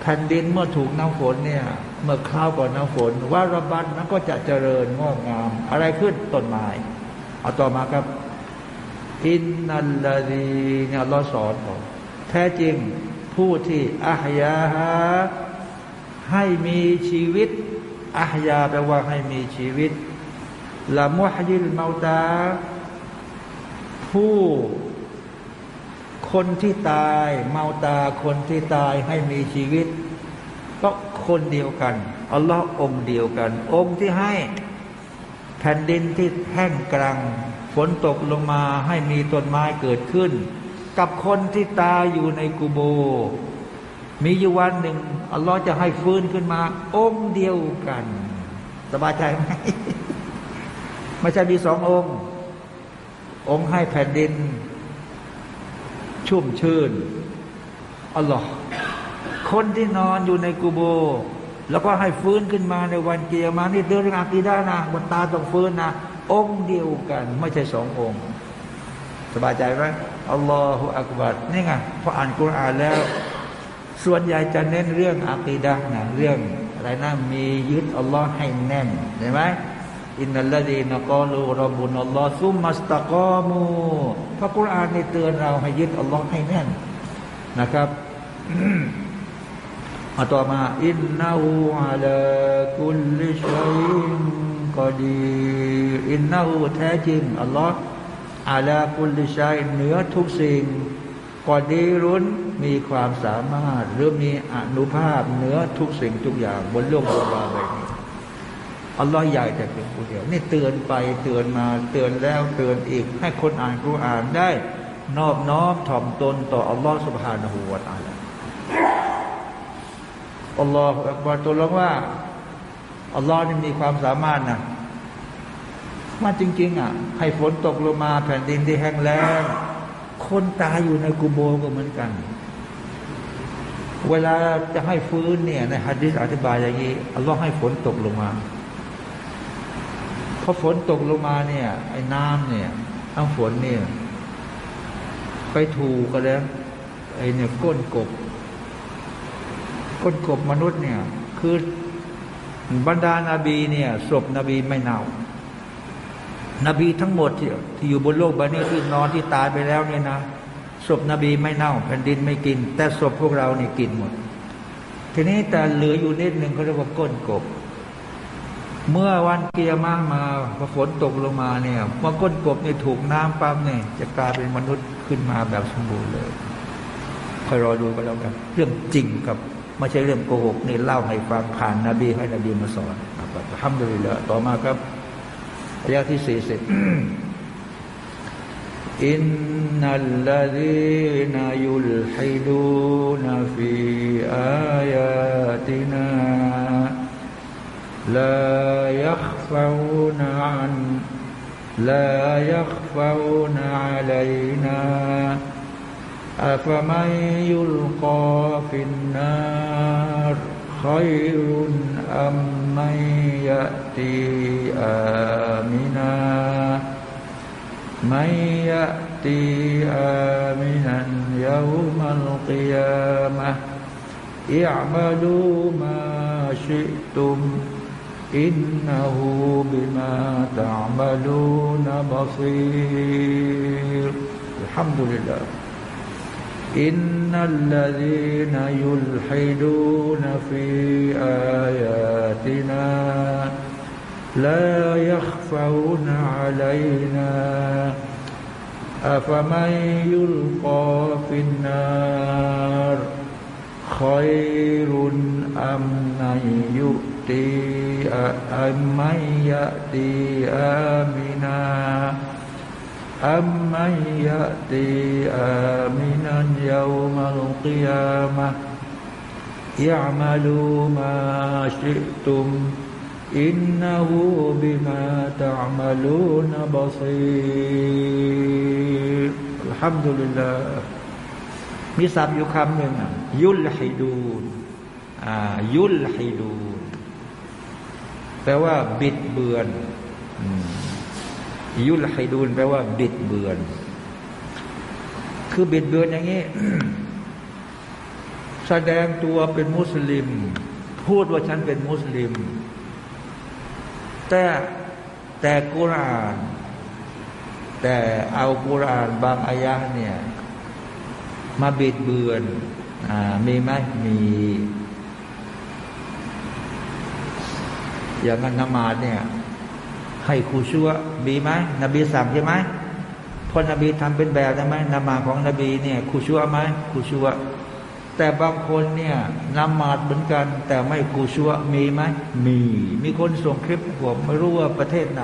แผ่นดินเมื่อถูกน้ำฝนเนี่ย เมื่อข้าวก่อนน้ำฝน ว่าระบัดมันก็จะเจริญงอกงาม อะไรขึ้นต้นไม้ เอาต่อมาครับ อินนัลลาดีเนี่ยเราสอนบอกแท้จริงผู้ที่อัฮยาฮะให้มีชีวิตอัฮยาแปลว่าให้มีชีวิตละมุฮยิลเมาตา ผู้คนที่ตายเมาตาคนที่ตายให้มีชีวิต ก็คนเดียวกันอัลลอฮ์องเดียวกัน องค์ที่ให้แผ่นดินที่แห้งกรัง ฝนตกลงมาให้มีต้นไม้เกิดขึ้น กับคนที่ตายอยู่ในกูโบ มีอยู่วันหนึ่งอัลลอฮ์จะให้ฟื้นขึ้นมา องค์เดียวกัน สบายใจไหมไม่ใช่มีสององค์ องค์ให้แผ่นดิน ชุ่มชื่นอัลลอฮ์คนที่นอนอยู่ในกูโบ แล้วก็ให้ฟื้นขึ้นมาในวันเกียร์มานี่เดินเรื่องอากีได้นะบนตาต้องฟื้นนะ องค์เดียวกัน ไม่ใช่สององค์ สบายใจไหมอัลลอฮฺอักบัดนี่ไงพออ่านกุรอานแล้ว ส่วนใหญ่จะเน้นเรื่องอากีดะนะเรื่องอะไรนะมียึดอัลลอฮ์ให้แน่นเห็นไหมอินนัลลดีนกอลูรบุนอัลลอฮ์ซุมมัสตะกอมูพระกุรอานในเตือนเราให้ยึดอัลลอฮ์ให้แน่นนะครับมาต่อมาอินนาหูอัลกุลิชัย กอดีอินนาหูแท้จริงอัลลอฮ์อาลาคุลิชัยเหนือทุกสิ่งกอดีรุนมีความสามารถ หรือมีอนุภาพเหนือทุกสิ่งทุกอย่าง บนโลกโลกาใบนี้อัลลอฮ์ใหญ่แต่เพียงผู้เดียวนี่เตือนไปเตือนมาเตือนแล้วเตือนอีก ให้คนอ่านกุรอานได้ นอบน้อมถ่อมตนต่ออัลลอฮ์สุบฮานะฮูวาตาลาอัลลอฮฺอักบารตัวลงว่า อัลลอฮ์นี่มีความสามารถนะมาจริง ๆ อะ ให้ฝนตกลงมาแผ่นดินที่แห้งแล้งคนตายอยู่ในกุโบก็เหมือนกัน เวลาจะให้ฟื้นเนี่ยในฮะดิษอธิบายอย่างนี้อัลลอฮ์ให้ฝนตกลงมาพอฝนตกลงมาเนี่ยไอ้น้ำเนี่ยน้ำฝนเนี่ย ไปถูกกันแล้วไอ้เนี่ยก้นกบ ก้นกบมนุษย์เนี่ย คือ บรรดานาบีเนี่ยศพนบีไม่เน่า นบีทั้งหมดที่ที่อยู่บนโลกใบนี้ที่นอนที่ตายไปแล้วเนี่ยนะศพนบีไม่เน่า แผ่นดินไม่กิน แต่ศพพวกเราเนี่ยกินหมด ทีนี้แต่เหลืออยู่นิดหนึ่งเขาเรียกว่าก้นกบ เมื่อวันเกียร์มามาพอฝนตกลงมาเนี่ยเมื่อก้นกบเนี่ยถูกน้ำปั๊มเนี่ยจะกลายเป็นมนุษย์ขึ้นมาแบบสมบูรณ์เลยคอยรอดูกันแล้วกัน เรื่องจริงกับ ไม่ใช่เรื่องโกหกนี่เล่าให้ฟังผ่านนบีให้นบีมาสอนห้ามเลยละต่อมาครับอายะที่สี่สิบอินนัลลาดีนายุลฮิดูนฟีอายาตินาลายัคฟาวนาอันลายัคฟาวนาอัลัยนา أفمن يلقى في النار خير أم من يأتي آمنا؟ من يأتي آمنا يوم القيامة؟ اعملوا ما شئتم إنه بما تعملون بصير. الحمد لله. إن الذين يلحدون في آياتنا لا يخفون علينا. أفمن يلقى في النار خير أم من يؤتي أم من يأتي آمنا أمن يأتي آمنا يوم القيامة يعملوا ما شئتم إنه بما تعملون بصير الحمد لله มีศัพท์อยู่คำหนึ่งยุลฮิดูนยุลฮิดูนแปลว่าบิดเบือน ยุลฮิดูนแปลว่า บิดเบือน คือบิดเบือนอย่างนี้ แสดงตัวเป็นมุสลิม พูดว่าฉันเป็นมุสลิม แต่แต่กุรานแต่เอากุรานบางอายะเนี่ย มาบิดเบือนอ่ามีไหมมี อย่างนั้นนมาเนี่ย ให้ครูชัวมีไหมนบีสั่งใช่ไหมพอนบีทำเป็นแบบได้ไหมนามาของนบีเนี่ยครูชัวไหมครูชัวแต่บางคนเนี่ยนมาดเหมือนกัน แต่ไม่ครูชัวมีไหมมี มีคนส่งคลิปผมไม่รู้ว่าประเทศไหน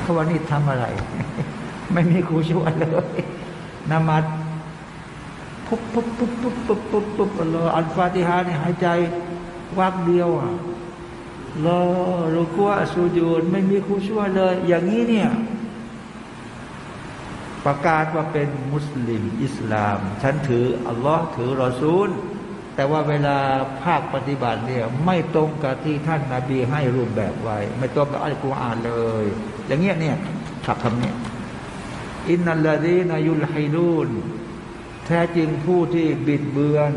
เขาว่านี่ทำอะไร ไม่มีครูชัวเลยนมาดปุ๊บปุ๊บปุ๊บปุ๊บปุ๊บปุ๊บปุ๊บอัลฟาติฮาเนี่ยหายใจวักเดียวอะ รอรุกัวสูญูนไม่มีครูช่วยเลย อย่างนี้เนี่ย ประกาศว่าเป็นมุสลิม อิสลาม ฉันถือ อัลลอฮ์ถือรอซูล แต่ว่าเวลาภาคปฏิบัติเนี่ย ไม่ตรงกับที่ท่านนาบีให้รูปแบบไว้ ไม่ตรงกับอัลกุรอานเลย อย่างเงี้ยเนี่ยขับคำนี้อินนัลลาดีนายุลไฮลูนแท้จริงผู้ที่บิดเบือน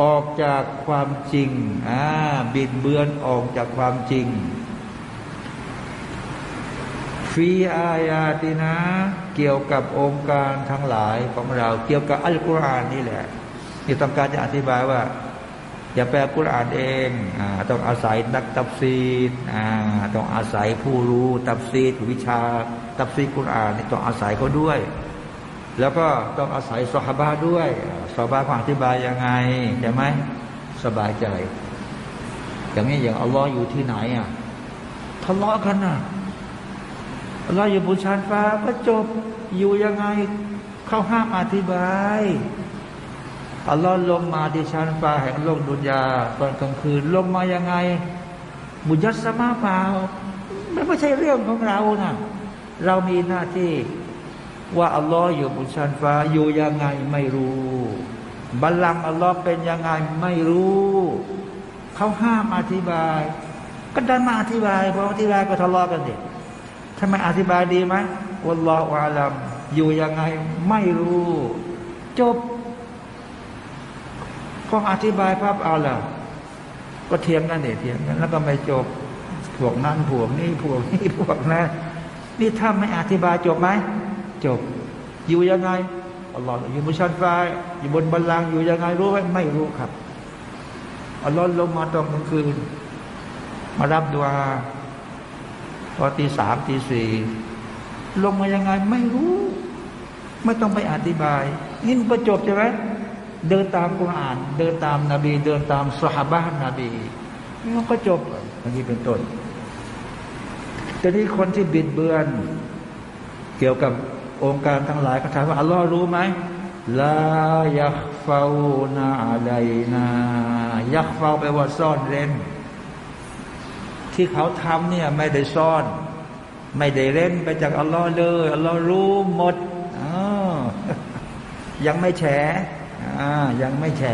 ออกจากความจริงอ่าบิดเบือนออกจากความจริงฟีอายาตินะ เกี่ยวกับองค์การทั้งหลายของเรา เกี่ยวกับอัลกุรอานนี่แหละนี่ต้องการจะอธิบายว่า อย่าแปลกุรอานเองอต้องอาศัยนักตับซีดต้องอาศัยผู้รู้ตับซีดวิชาตับซีกุรอานนี่ต้องอาศัยเขาด้วย แล้วก็ต้องอาศัยสหบาด้วย สบายความอธิบายยังไงใช่ไหมสบายใจ อย่างนี้อย่างอัลลอฮ์อยู่ที่ไหนอะทะเลาะกันน่ะอัลลอฮ์อยู่บนชานฟ้าก็จบอยู่ยังไงเข้าห้ามอธิบายอัลลอฮ์ลงมาที่ชั้นฟ้าแห่งโลกดุนยาตอนกลางคืนลงมายังไง มุยัสมาเปล่าไม่ไม่ใช่เรื่องของเรานะเรามีหน้าที่ ว่าอัลลอฮ์อยู่บนชั้นฟ้าอยู่ยังไงไม่รู้บัลลังก์อัลลอฮ์เป็นยังไงไม่รู้เขาห้ามอธิบาย ก็ดันมาอธิบายพออธิบายก็ทะเลาะกันเด็กทำไมอธิบายดีไหมวัลลอฮฺอาลัมอยู่ยังไงไม่รู้ จบพออธิบายภาพเอาละก็เทียงกันเด็เทียงกัน แล้วก็ไม่จบพวกนั้นพวกนี้พวกนี้พวกนั้นนี่ถ้าไม่อธิบายจบไหม จบ อยู่ยังไงอัลลอฮ์อยู่บนชั้นฟ้าอยู่บนบัลลังก์อยู่ยังไงรู้ไหมไม่รู้ครับอัลลอฮ์ลงมาตอนกลางคืน มารับดวาพอตีสามตีสี่ลงมายังไงไม่รู้ ไม่ต้องไปอธิบายนี่มันก็จบใช่ไหมเดินตามกุรอาน เดินตามนาบี เดินตามสหบ้านนบีมันก็จบอย่างนี้เป็นต้นแต่นี้คนที่บิดเบือน เกี่ยวกับ องค์การทั้งหลายเขาถามว่าอัลลอฮ์รู้ไหมลายักเฝ้านาอะไรนายักเฝ้าไปว่าซ่อนเร้น ที่เขาทำเนี่ยไม่ได้ซ่อน ไม่ได้เล่นไปจากอัลลอฮ์เลยอัลลอฮ์รู้หมดยังไม่แฉยังไม่แฉ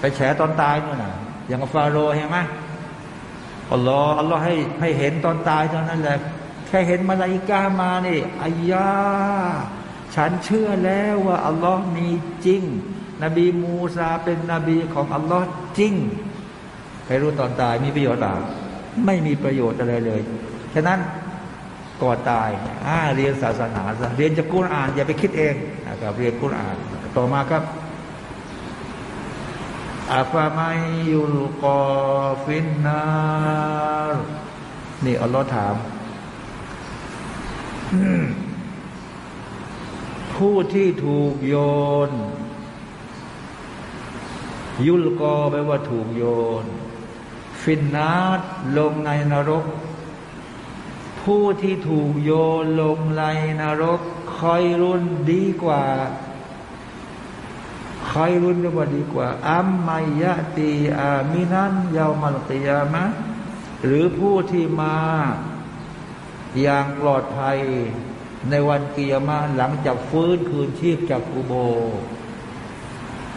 ไปแฉตอนตายนู่นน่ะอย่างฟาโรห์เห็นไหมอัลลอฮ์อัลลอฮ์ให้ให้เห็นตอนตายเท่านั้นแหละ ค่เห็นมาลาอิกามานี่อายาฉันเชื่อแล้วว่าอัลลอฮ์มีจริง นบีมูซาเป็นนบีของอัลลอฮ์จริง ใครรู้ตอนตายมีประโยชน์เปล่าไม่มีประโยชน์อะไรเลย ฉะนั้นก่อนตายอ่าเรียนศาสนาเรียนจากกุรอาน อย่าไปคิดเองนะครับเรียนกุรอาน ต่อมาครับอาฟาไมยุลกอฟินนารนี่อัลลอฮ์ถาม ผู้ที่ถูกโยน ยุลกอแปลว่าถูกโยน ฟินนาตลงในนรก ผู้ที่ถูกโยนลงในนรกคอยรุนดีกว่าคอยรุนก็ว่าดีกว่า อัมมายะตีอามินันยาวมัลติยามะหรือผู้ที่มา อย่างปลอดภัยในวันกิยามะหลังจากฟื้นคืนชีพจากกูโบ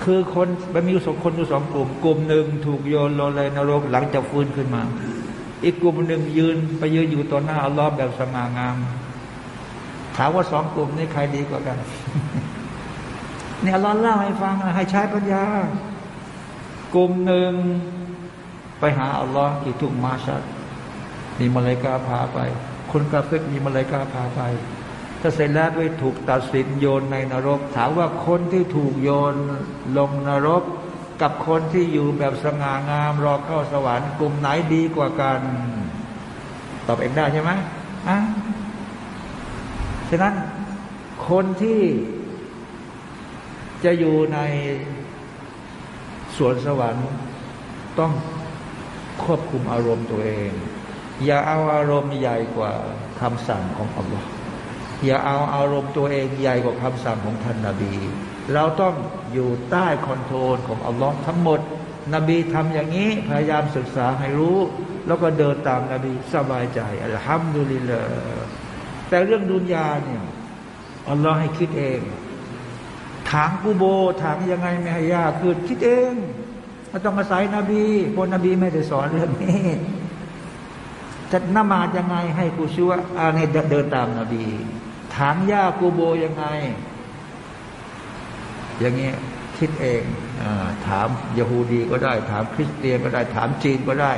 คือคนมันมีสองคนอยู่สองกลุ่ม กลุ่มหนึ่งถูกโยนลงเลยนรกหลังจากฟื้นขึ้นมา อีกกลุ่มหนึ่งยืนไปยืนอยู่ต่อหน้าอัลลอฮ์แบบสง่างาม ถามว่าสองกลุ่มนี้ใครดีกว่ากันเนี่ยอัลลอฮ์เล่าให้ฟังให้ใช้ปัญญา กลุ่มหนึ่งไปหาอัลลอฮ์ที่ทุกมาชัดมีมาเลกาพาไป คนกาเฟตมีมาเลกาพาไปถ้าเสร็จแล้วไปถูกตัดสินโยนในนรก ถามว่าคนที่ถูกโยนลงนรก กับคนที่อยู่แบบสง่างามรอเข้าสวรรค์กลุ่มไหนดีกว่ากัน ตอบเองได้ใช่ไหมอะฉะนั้นคนที่จะอยู่ในสวนสวรรค์ต้องควบคุมอารมณ์ตัวเอง อย่าเอาอารมณ์ใหญ่กว่าคำสั่งของอัลลอฮ์อย่าเอาอารมณ์ตัวเองใหญ่กว่าคำสั่งของท่านนาบี เราต้องอยู่ใต้คอนโทรลของอัลลอฮ์ทั้งหมด นบีทำอย่างนี้พยายามศึกษาให้รู้ แล้วก็เดินตามนาบีสบายใจอัลฮัมดุลิลละแต่เรื่องดุนยาเนี่ยอัลลอฮ์ให้คิดเองถางกูโบถางยังไงไม่ให้ยากคือคิดเองไม่ต้องอาศัยนบีเพราะนบีไม่ได้สอนเรื่องนี้ จะนมาดยังไงให้กูชัวอ่านให้เดินตามนาบีถามย่ากูโบยังไง อย่างเงี้ยคิดเองอถามยะฮูดีก็ได้ ถามคริสเตียนก็ได้ ถามจีนก็ได้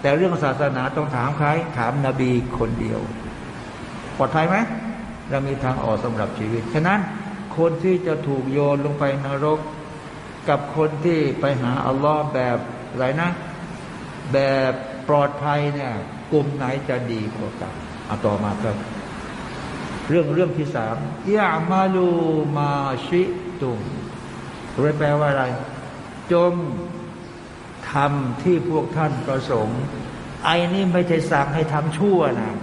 แต่เรื่องศาสนาต้องถามใคร ถามนาบีคนเดียว ปลอดภัยไหมเรามีทางออกสำหรับชีวิต ฉะนั้นคนที่จะถูกโยนลงไปนรก กับคนที่ไปหาอัลลอฮ์แบบไรนะ แบบปลอดภัยเนี่ย กลุ่มไหนจะดีกว่ากันเอาต่อมาครับ เรื่องเรื่องที่สามยามาลูมาชิตุมรู้แปลว่าอะไร จงทำที่พวกท่านประสงค์ ไอ้นี่ไม่ใช่สั่งให้ทำชั่วนะ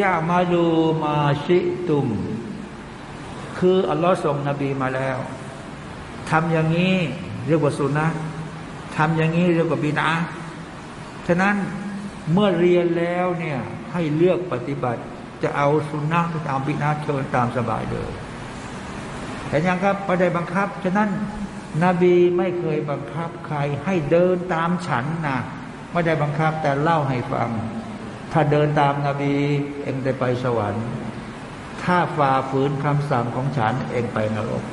ยามาลูมาชิตุม คืออัลลอฮ์ส่งนบีมาแล้วทำอย่างนี้เรียกว่าสุนนะทำอย่างนี้เรียกว่าบิดาฉะนั้น เมื่อเรียนแล้วเนี่ยให้เลือกปฏิบัติ จะเอาสุนนะหรือเอาบิดาเชิญตามสบายเลยแต่ยังครับประเดี๋บังคับ ฉะนั้นนบีไม่เคยบังคับใครให้เดินตามฉันนะไม่ได้บังคับแต่เล่าให้ฟัง ถ้าเดินตามนาบี เองได้ไปสวรรค์ ถ้าฝ่าฝืนคำสั่งของฉันเองไปนรก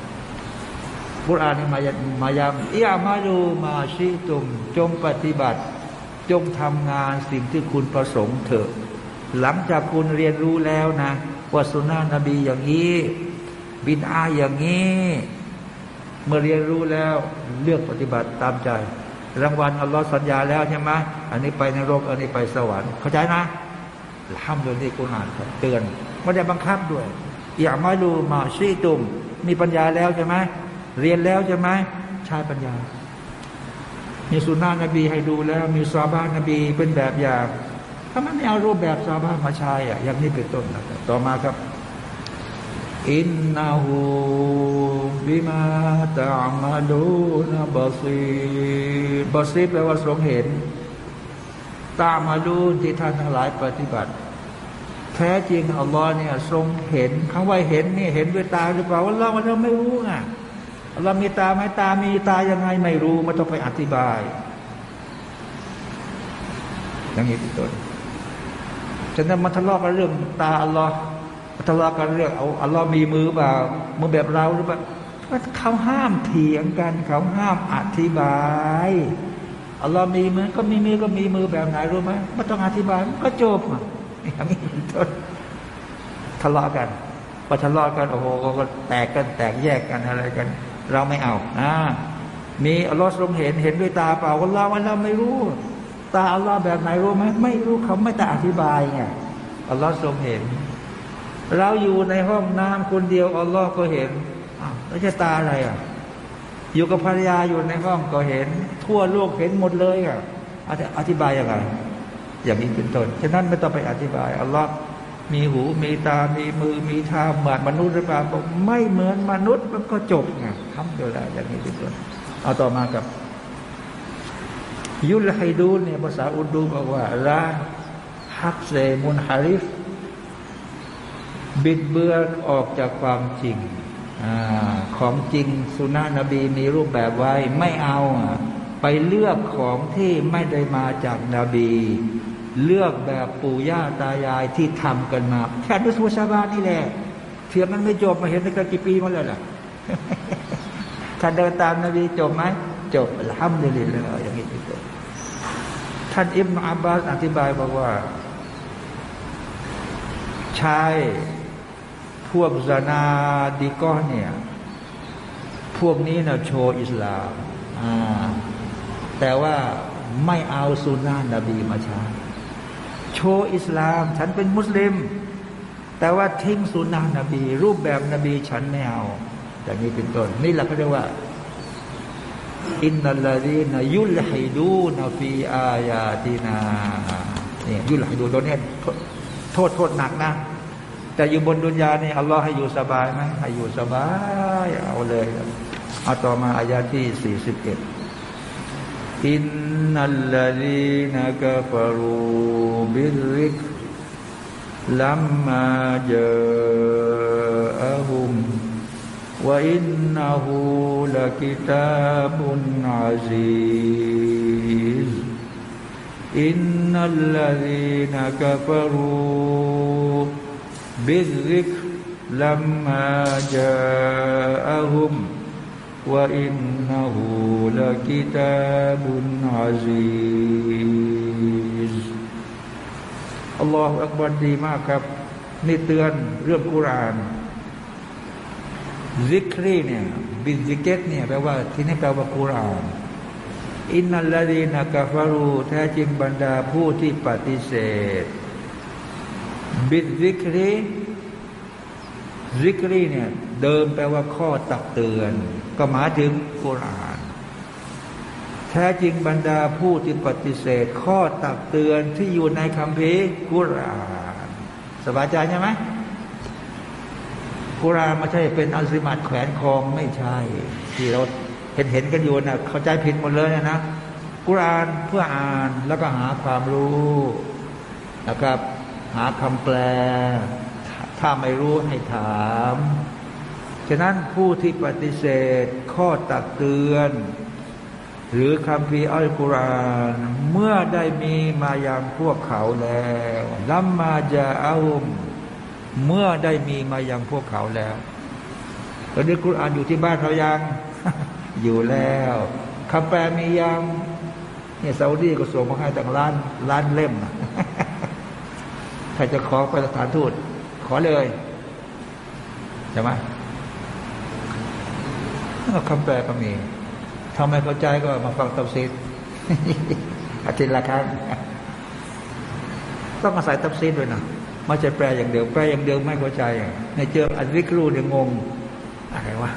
พุทธานี่มายมายามเอียมาดูมาชีตุมจงปฏิบัติ จงทำงานสิ่งที่คุณประสงค์เถอะ หลังจากคุณเรียนรู้แล้วนะว่าสุนานะบีอย่างนี้ บินอาอย่างนี้ เมื่อเรียนรู้แล้วเลือกปฏิบัติตามใจ รางวัลอัลลอฮ์สัญญาแล้วใช่ไหมอันนี้ไปในโลกอันนี้ไปสวรรค์เข้าใจนะห้ามโดยที่กุณอ่านเตือนไม่ได้บังคับด้วย อย่ากมาดูมาชี้ตุมมีปัญญาแล้วใช่ไหมเรียนแล้วใช่ไหมใช้ปัญญา มีสุนนะนบีให้ดูแล้วมีซาบานนบีเป็นแบบอย่างถ้ามันไม่เอารูปแบบซาบานมาใช้อะอย่างนี้เป็นต้นนะต่อมาครับอินนาหูบิมาตามาดูนบาซีบาซีแปลว่าทรงเห็น ตามาดูที่ท่านทั้งหลายปฏิบัติ แท้จริงอัลลอฮ์เนี่ยทรงเห็นคำว่าเห็นนี่เห็นด้วยตาหรือเปล่าว่าเราเราไม่รู้ไง เรามีตาไหมตามีตายังไงไม่รู้ไม่ต้องไปอธิบาย อย่างนี้เป็นต้นฉะนั้นมาทะเลาะกันเรื่องตาอัลลอฮ์มาทะเลาะกันเรื่องเอาอัลลอฮ์มีมือเปล่ามือแบบเราหรือเปล่าเขาห้ามเถียงกันเขาห้ามอธิบายอัลลอฮ์มีมือก็มีมือก็มีมือแบบไหนรู้ไหมไม่ต้องอธิบายก็จบอย่างนี้เป็นต้นทะเลาะกันพอทะเลาะกันโอ้โหก็แตกกันแตกแยกกันอะไรกัน เราไม่เอาอ่ามีอัลลอฮ์ทรงเห็นเห็นด้วยตาเปล่าอัลลอฮ์อัลลอฮ์ไม่รู้ ตาอัลลอฮ์แบบไหนรู้ไหมไม่รู้เขาไม่แต่อธิบายไงอัลลอฮ์ทรงเห็น เราอยู่ในห้องน้ำคนเดียวอัลลอฮ์ก็เห็นอ้าวแล้วจะตาอะไรอะ อยู่กับภรรยาอยู่ในห้องก็เห็น ทั่วโลกเห็นหมดเลยอะอธิบายยังไงอย่างนี้เป็นต้นฉะนั้นไม่ต้องไปอธิบายอัลลอฮ์ มีหูมีตา มีมือมีเท้าเหมือนมนุษย์หรือเปล่าบอกไม่เหมือนมนุษย์มันก็จบไงทำเดียวได้อย่างนี้เป็นต้นเอาต่อมากับ ยุลไฮดูเนี่ยภาษาอุดูบอกว่าละฮักเซมุนฮาริฟ บิดเบือนออกจากความจริงอของจริงสุนานะบีมีรูปแบบไว้ไม่เอาไปเลือกของที่ไม่ได้มาจากนาบี เลือกแบบปู่ย่าตายายที่ทำกันมา แค่ดุสุชาบานนี่แหละเทียมมันไม่จบมาเห็นในกันกี่ปีมาแล้วล่ะถ้าเดินตามนบีจบไหมจบห้ามเลยเลยอย่างนี้จบท่านอิบนาอับบาสอธิบายบอกว่า ชายพวกซานาดีก้อนเนี่ย พวกนี้นะโชว์อิสลาม แต่ว่าไม่เอาสุนนะนบีมาใช้ โชว์อิสลาม ฉันเป็นมุสลิม แต่ว่าทิ้งสุนนะนบี รูปแบบนบีฉันไม่เอาอย่างนี้เป็นต้น นี่แหละเขาเรียกว่าอินนัลลาดีนยุลฮิดูนฟีอายาตินาเนี่ยยุลฮิดูตัวนี้โทษโทษหนักนะ แต่อยู่บนดุนยานี่อัลลอฮ์ให้อยู่สบายไหมให้อยู่สบาย เอาเลย เอาต่อมาอายาที่สี่สิบเอ็ด อินนัลลดีนกฟรูบิริกลัม وإنه لكتاب عزيز อัลลอฮฺอักบัรดีมากครับ นี่เตือนเรื่องกุรานซิกรีเนี่ยบิซิกเกตเนี่ยแปลว่าที่นี่แปลว่ากุราน อินนัลลดีนักฟารูแท้จริงบรรดาผู้ที่ปฏิเสธ บิซิกรีซิกรีเนี่ยเดิมแปลว่าข้อตักเตือน ก็หมายถึงกุราน แท้จริงบรรดาผู้ที่ปฏิเสธ ข้อตักเตือนที่อยู่ในคำพีกุรานสบายใจใช่ไหมกุรานไม่ใช่เป็นอัลซิมัดแขวนคองไม่ใช่ ที่เราเห็นเห็นกันอยู่นะเข้าใจผิดหมดเลยนะกุรานเพื่ออ่านแล้วก็หาความรู้นะครับ หาคำแปล ถ้าไม่รู้ให้ถาม ฉะนั้นผู้ที่ปฏิเสธข้อตักเตือน หรือคำพีอัลกุรอานเมื่อได้มีมายังพวกเขาแล้วลัมมาจะอาอุมเมื่อได้มีมายังพวกเขาแล้วตอนนี้กุรอานอยู่ที่บ้านเรายัง อยู่แล้วคำแปลมียังเนี่ยซาอุดีก็ส่งมาให้ตั้งล้านล้านเล่มใครจะขอไปสถานทูตขอเลยใช่ไหม คำแปลก็มีทำไมเข้าใจก็มาฟังตับซีดอาทิตย์ละครั้งต้องอาศัยตับซีดด้วยนะไม่ใช่แปลอย่างเดียวแปลอย่างเดียวไม่เข้าใจในเจออันวิกรูเนี่ยงงอะไรวะ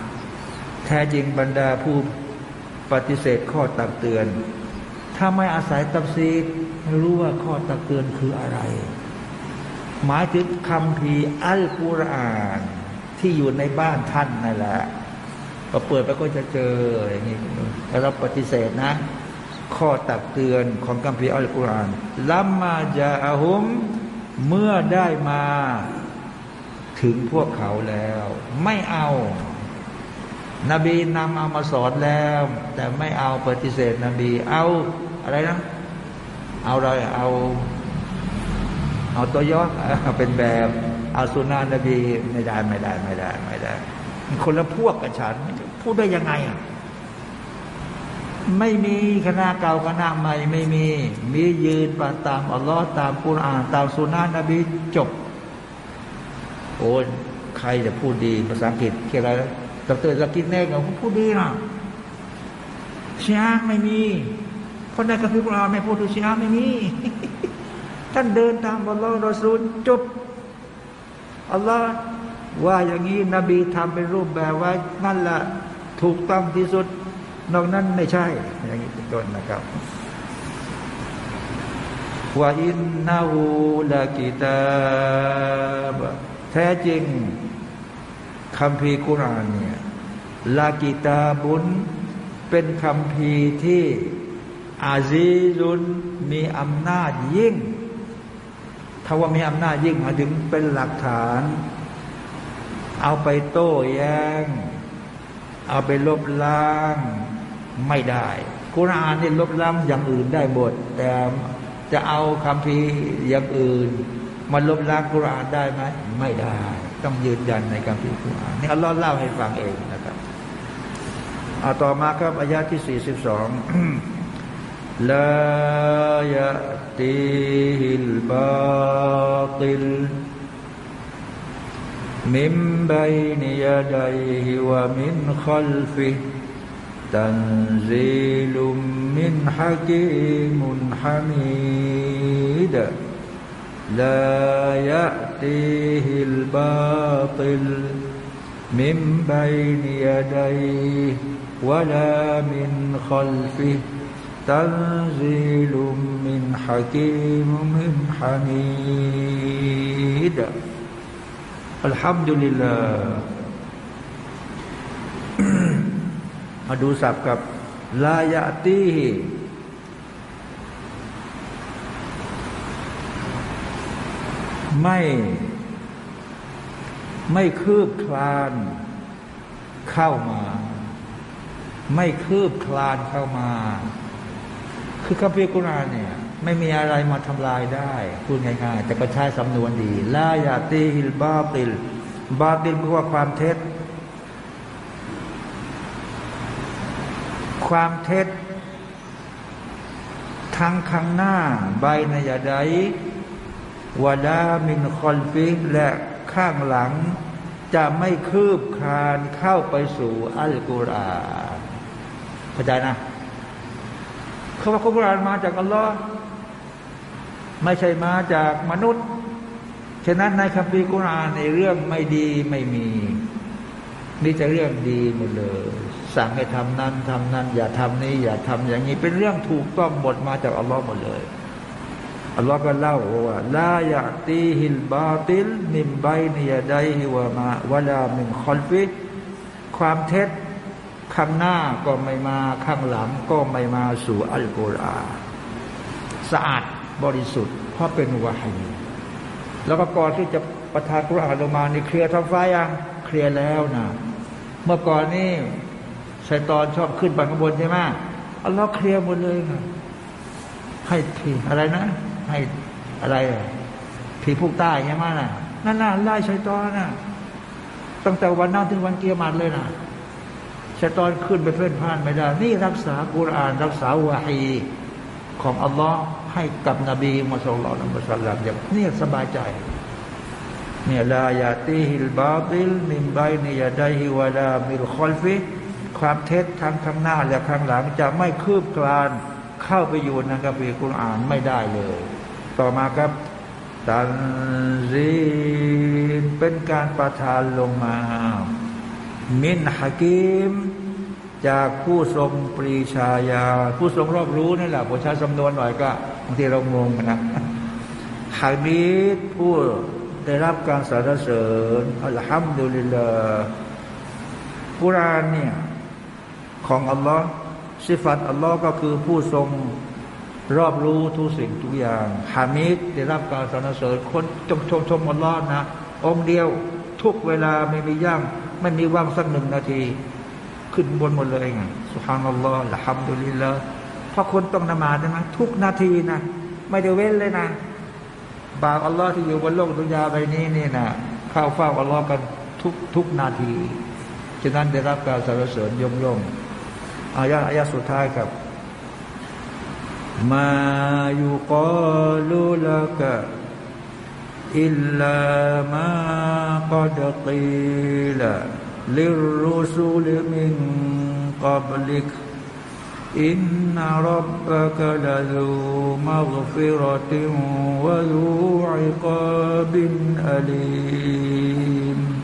แท้จริงบรรดาผู้ปฏิเสธข้อตักเตือน ถ้าไม่อาศัยตับซีดไม่รู้ว่าข้อตักเตือนคืออะไร หมายถึงคำพีอัลกุรอานที่อยู่ในบ้านท่านนั่นแหละ พอเปิดไปก็จะเจออย่างนี้แต่เราปฏิเสธนะ ข้อตักเตือนของคัมภีอัลกุรอานลัมมาจาอาหุมเมื่อได้มา ถึงพวกเขาแล้ว ไม่เอา นบีนำเอามาสอนแล้ว แต่ไม่เอาปฏิเสธนบี เอาอะไรนะ เอาอะไรเอาเอาตัวยอดเอเป็นแบบเอาสุนานบีไม่ได้ไม่ได้ไม่ได้ไม่ได้คนละพวกกับฉัน พูดได้ยังไงอะไม่มีคณะเก่าคณะใหม่ไม่มี มียืนปตามอัลลอฮ์ตามกุรอานตามสุนานะบีจบ โอ้ใครจะพูดดีภาษาอังกฤษเกี่อะไรดรสกินเน่กับพูดดีนะชีอะไม่มีคนในกัมภีร์กุรอาไม่พูดถึงชีอะไม่มี ท่านเดินตามอัลลอฮ์รอซูลจบอัลลอฮ์ว่าอย่างนี้นบีทำเป็นรูปแบบไว้นั่นแหละ ถูกต้องที่สุด นอกนั้นไม่ใช่ อย่างนี้เป็นต้นนะครับว่าอินนาหูลากิตาบแท้จริงคำพีกุรานเนี่ยลากิตาบุญเป็นคำพีที่อาซีซุนมีอำนาจยิ่งถ้าว่ามีอำนาจยิ่งมาถึงเป็นหลักฐาน เอาไปโต้แย้ง เอาไปลบล้างไม่ได้กุรอานนี่ลบล้างอย่างอื่นได้หมดแต่จะเอาคำพีอย่างอื่นมาลบล้างกุรอานได้ไหมไม่ได้ ต้องยืนยันในคำพีกุรอานนี่อัลลอฮ์เล่าให้ฟังเองนะครับอาต่อมาครับอายาที่สี่สิบสองลายะตีฮิลบาติล من بين يديه ومن خلفه تنزيل من حكيم حميد. لا يأتيه الباطل من بين يديه ولا من خلفه تنزيل من حكيم حميد. อัลฮัมดุลิลลามาดูสับกับลายาตีไม่ ไม่คืบคลานเข้ามา ไม่คืบคลานเข้ามา คือคัมภีร์กุรานเนี่ย ไม่มีอะไรมาทำลายได้พูดง่ายๆแต่ก็ใช้สำนวนดีลายาตีฮิลบาติล บาติลแปลว่าความเท็จ ความเท็จ ทั้งข้างหน้า ใบนยาไดวาดามินคอนฟิกและข้างหลัง จะไม่คืบคลานเข้าไปสู่อัลกุรอานเข้าใจนะเขาว่าอัลกุรอานมาจากอัลลอฮ์ ไม่ใช่มาจากมนุษย์ ฉะนั้นในคัมภีร์กุรอานในเรื่องไม่ดีไม่มีมีแต่เรื่องดีหมดเลย สั่งให้ทำนั้นทำนั้น อย่าทำนี้อย่าทำอย่างนี้เป็นเรื่องถูกต้องหมดมาจากอัลลอฮ์หมดเลยอัลลอฮ์ก็เล่าว่าลายะตีฮิลบาติลมิมไบนียไดฮิวามาวลามินคอลฟิความเท็จข้างหน้าก็ไม่มาข้างหลังก็ไม่มาสู่อัลกุรอานสะอาด บริสุทธิ์เพราะเป็นวาฮีแล้วก็ก่อนที่จะประทานกุรอานลงมานี่เคลียร์ท้องฟ้ายังเคลียร์แล้วนะเมื่อก่อนนี่ชัยตอนชอบขึ้นไปข้างบนใช่ไหมอัลลอฮ์เคลียร์หมดเลยนะให้ผีอะไรนะ ให้อะไรผีผู้ใต้ใช่ไหมนะนั่นน่ะไล่ชัยตอนน่ะตั้งแต่วันนั้นถึงวันกิยามะฮ์เลยนะชัยตอนขึ้นไปเพื่อนพ่านไม่ได้ นี่รักษากุรอานรักษาวาฮีของอัลลอฮ์ ให้กับนบีมุสลิมมุสลิมอย่างนี่สบายใจเนี่ยلا يأتيه الباطل من بين يديه ولا من خلفهความเท็จทั้งข้างหน้าและข้างหลังจะไม่คืบคลานเข้าไปอยู่ในคัมภีร์กุรอานไม่ได้เลย ต่อมาครับตันซีนเป็นการประทานลงมา มินฮะกิม จากผู้ทรงปรีชาญาผู้ทรงรอบรู้นี่แหละผมใช้สำนวนหน่อยก็ บางทีเรางงนะฮามีดผู้ได้รับการสรรเสริญอัลฮัมดุลิลลาห์กุรานเนี่ยของอัลลอฮ์สิฟัตอัลลอฮ์ก็คือผู้ทรงรอบรู้ทุกสิ่งทุกอย่างฮามิดได้รับการสรรเสริญคนจงชมชมอัลลอฮ์นะ องเดียวทุกเวลาไม่มีย่างไม่มีว่างสักหนึ่งนาที ขึ้นบนหมดเลยไงสุฮานัลลอฮ์ละฮัมดุลิลละ เพราะคนต้องนมาใช่ไหมทุกนาทีนะไม่ได้เว้นเลยนะบางอัลลอฮ์ที่อยู่บนโลกดุนยาใบนี้นี่นะเข้าเฝ้าอัลลอฮ์กันทุกทุกนาทีฉะนั้นได้รับการสรรเสริญยมย่อมอายะอายะสุดท้ายครับ มาอยุกาลุลักอิลลามากดกีลลิรุสุลมินกับลิก إن ربك لذو مغفرة وذو عقاب أليم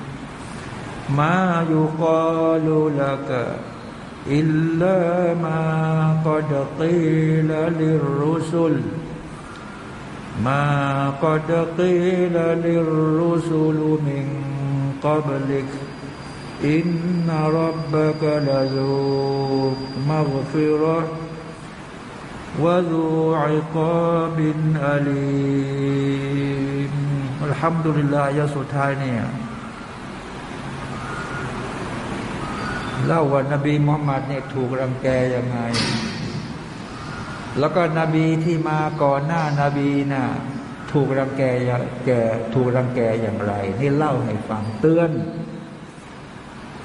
ما يقال لك إلا ما قد قيل للرسل ما قد قيل للرسل من قبلك إن ربك لذو مغفرة وذو عقاب أليم الحمد لله يا سلطانيه เล่าว่านบีมุฮัมมัดเนี่ยถูกรังแกยังไง แล้วก็นบีที่มาก่อนหน้านาบีน่ะถูกรังแกแกถูกรังแกอย่างไร นี่เล่าให้ฟังเตือน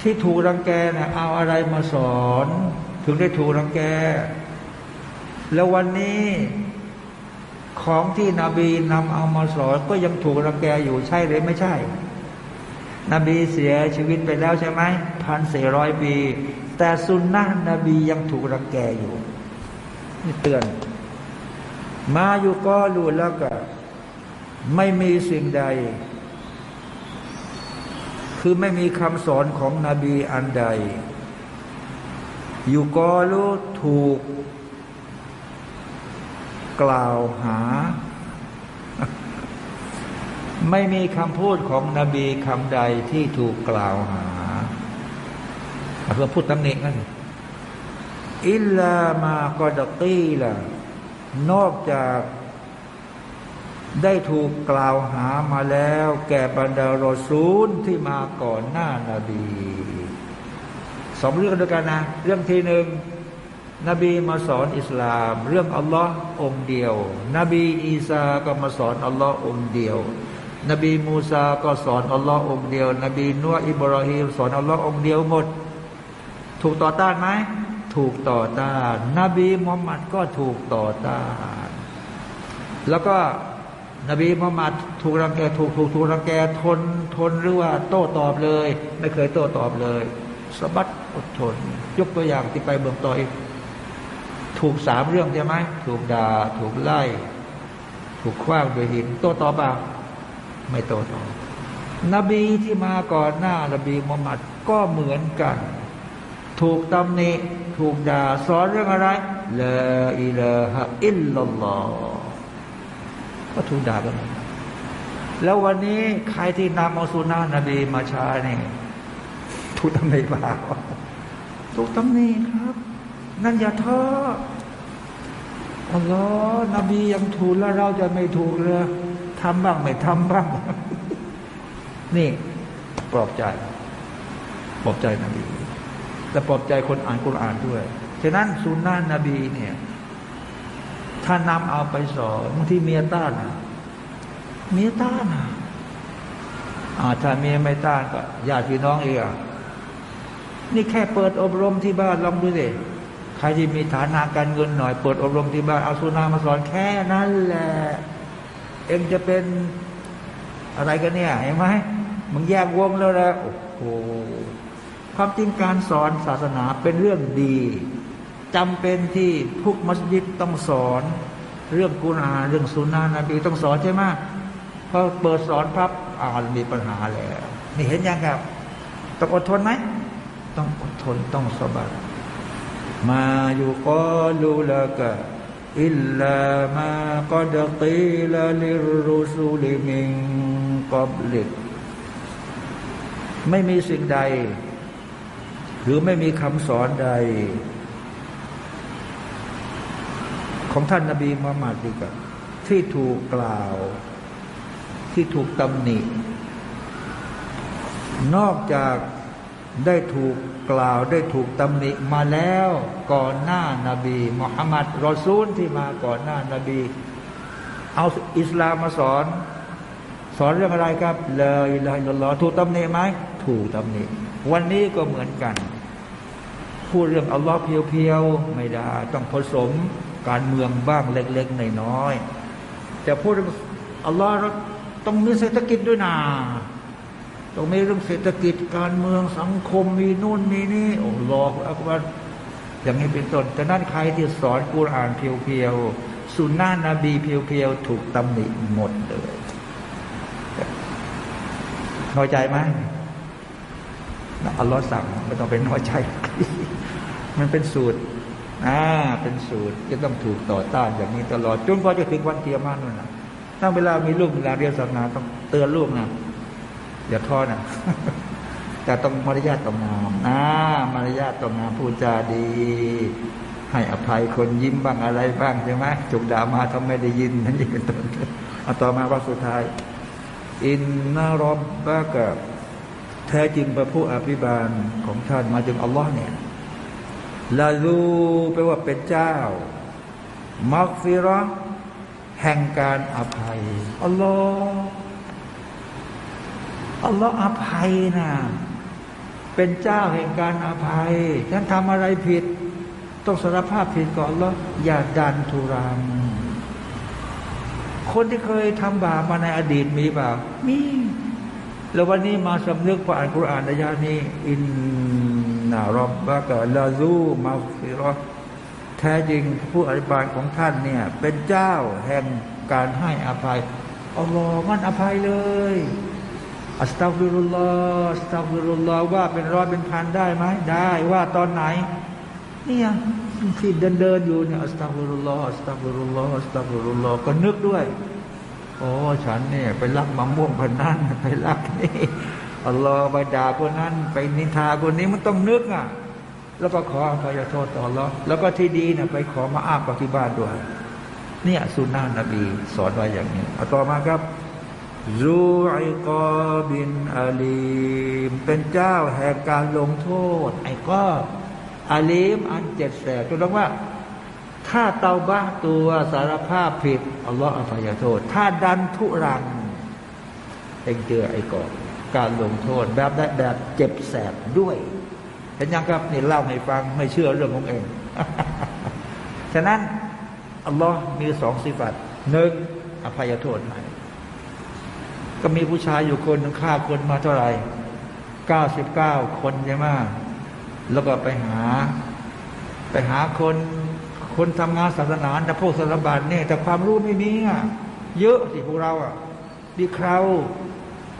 ที่ถูกรังแกเนี่ยเอาอะไรมาสอน ถึงได้ถูกรังแก แล้ววันนี้ของที่นบีนำเอามาสอนก็ยังถูกรังแกอยู่ใช่หรือไม่ใช่ นบีเสียชีวิตไปแล้วใช่ไหมพันสี่ร้อยปี แต่สุนนะนบียังถูกรังแกอยู่นี่เตือน มาอยู่ก็รู้แล้วก็ไม่มีสิ่งใด คือไม่มีคำสอนของนบีอันใด อยู่ก็รู้ถูก กล่าวหา ไม่มีคำพูดของนบีคำใดที่ถูกกล่าวหาเพื่อพูดตำหนินั่นอิลลามากอดตีละนอกจาก ได้ถูกกล่าวหามาแล้ว แก่บรรดารอซูลที่มาก่อนหน้านาบีสองเรื่องด้วยกันนะ เรื่องที่หนึ่งนบีมาสอนอิสลาม เรื่องอัลลอฮ์องเดียว นบีอีสาก็มาสอนอัลลอฮ์องเดียว นบีมูซาก็สอนอัลลอฮ์องเดียว นบีนัวอิบราฮิมสอนอัลลอฮ์องเดียวหมด ถูกต่อต้านไหมถูกต่อต้าน นบีมุฮัมมัดก็ถูกต่อต้าน แล้วก็ นบีมุฮัมมัดถูกรังแกถูกถูกถูกรังแกทนทนหรือว่าโต้ตอบเลย ไม่เคยโต้ตอบเลยสบัดอดทน ยกตัวอย่างที่ไปเบืองต่อยถูกสามเรื่องใช่ไหมถูกด่าถูกไล่ ถูกคว้างโดยหินโต้ตอบบ้างไม่โตตอบนบีที่มาก่อนหน้านบีมุฮัมมัดก็เหมือนกัน ถูกตำหนิถูกด่าสอนเรื่องอะไรละอิลาฮะอิลลัลลอฮ ก็ถูกด่ากันแล้ววันนี้ใครที่นำเอาสุนานะนบีมาใช้นี่ยถูกตำหนิบ้าถูกตำหนิครับ นั่นอย่าท้ออัลลอฮ์นบียังถูกแล้วเราจะไม่ถูกเลยทำบ้างไม่ทำบ้าง นี่ปลอบใจปลอบใจนบีและปลอบใจคนอ่านกุรอานด้วย ฉะนั้นสุนนะนบีเนี่ย ถ้านำเอาไปสอนบางทีเมียต้านเมียต้านอ่าถ้าเมียไม่ต้านก็ญาติพี่น้องเองนี่แค่เปิดอบรมที่บ้านลองดูสิใครที่มีฐานะการเงินหน่อย เปิดอบรมที่บ้านเอาสุนามาสอนแค่นั้นแหละเองจะเป็นอะไรกันเนี่ยเห็นไหมมึงแยกวงแล้วละโอ้โหความจริงการสอนศาสนาเป็นเรื่องดี จำเป็นที่ทุกมัสยิดต้องสอนเรื่องกุณาเรื่องสุนานะบีต้องสอนใช่ไหมพอเปิดสอนพับอ่านมีปัญหาแล้วนี่เห็นยังครับต้องอดทนไหมต้องอดทนต้องสบายมาอยู่ก็ลูละกะอิลลามากอดกีลาลิรุสูลิมิงกอบลิกไม่มีสิ่งใด หรือไม่มีคำสอนใด ของท่านนาบีมุฮัมมัดดีกับที่ถูกกล่าว ที่ถูกตำหนิ นอกจากได้ถูกกล่าวได้ถูกตำหนิมาแล้วก่อนหน้านาบีมุฮัมมัดรอซูลที่มาก่อนหน้านาบี เอาอิสลามมาสอน สอนเรื่องอะไรครับเลยเลยลอถูกตำหนิไหมถูกตำหนิวันนี้ก็เหมือนกัน พูดเรื่องอัลลอฮ์เพียวๆ ไม่ได้ ต้องผสม การเมืองบ้างเล็กๆน้อยๆแต่พูดอัลลอฮ์ต้องมีเศรษฐกิจด้วยนาต้องมีเรื่องเศรษฐกิจการเมืองสังคมมีนู่นมีนี่โอ้รออักบัรอย่างนี้เป็นต้นแต่นั่นใครที่สอนกุรอานเพียวๆสุนนะนบีเพียวๆถูกตำหนิหมดเลยน้อยใจไหมอัลลอฮ์สั่งไม่ต้องเป็นน้อยใจ มันเป็นสูตร อ่าเป็นสูตรจะต้องถูกต่อต้านอย่างนี้ตลอดจนกว่าจะถึงวันเกียรมานั่นนะถ้าเวลามีลูกเวลาเรียนศาสนาต้องเตือนลูกนะอย่าท้อนะแต่ต้องมารยาทต้องงามนะมารยาทต้องงามพูดจาดี ให้อภัยคนยิ้มบ้างอะไรบ้างใช่ไหมจุกด่ามาทำไม่ได้ยินนั่นนี่เป็นต้นเอาต่อมาว่าสุดท้าย อินนารบบะกะแท้จริงพระผู้อภิบาลของท่านมาถึงอัลลอฮ์เนี่ย ลาลูแปลว่าเป็นเจ้า มักฟิรอแห่งการอภัย อัลลอฮ์อัลลอฮ์อภัยนะเป็นเจ้าแห่งการอภัยฉันทำอะไรผิด ต้องสารภาพผิดก่อนแล้วอย่าดันทุรังคนที่เคยทำบาปมาในอดีตมีเปล่ามีแล้ววันนี้มาสำนึกผ่านคุรานอายานี้ อิน นารบบะกะลาซูมาฟิรอแท้จริงผู้อภิบาลของท่านเนี่ย เป็นเจ้าแห่งการให้อภัยอัลลอฮ์มันอภัยเลยأستغفر الله أستغفر الله ว่าเป็นร้อยเป็นพันได้ไหมได้ว่าตอนไหนเนี่ยที่เดินเดินอยู่เนี่ยأستغفر الله أستغفر الله أستغفر الله ก็นึกด้วยโอ้ฉันเนี่ยไปรักมะม่วงพันนั้นไปรักนี่ อัลลอฮ์ไปด่าคนนั้น ไปนินทาคนนี้มันต้องนึกอะ แล้วก็ขออภัยโทษต่ออัลลอฮ์แล้วก็ที่ดีเนี่ยไปขอมาอัฟปฏิบัติด้วย เนี่ยสุนนะนบีสอนไว้อย่างนี้เอาต่อมาครับรูไอกอบินอาลีม เป็นเจ้าแห่งการลงโทษ ไอ้ก็อาลีมอันเจ็ดแสบจนว่า ถ้าเตาบ้าตัวสารภาพผิดอัลลอฮฺอภัยโทษ ถ้าดันทุรังเองเจอไอ้ก่อ การลงโทษ แบบได้แบบเจ็บแสบด้วย เห็นยังครับนี่เล่าให้ฟังไม่เชื่อเรื่องของเอง ฉะนั้น อัลลอฮ์มีสองสิฟัตหนึ่งอภัยโทษให้ก็มีผู้ชายอยู่คนนึงฆ่าคนมาเท่าไหร่เก้าสิบเก้าคนใช่ไหมแล้วก็ไปหา ไปหาคนคนทำงานศาสนาแต่พวกสารบัญเนี่ยแต่ความรู้ไม่มีอะเยอะสิพวกเราอะดีคราว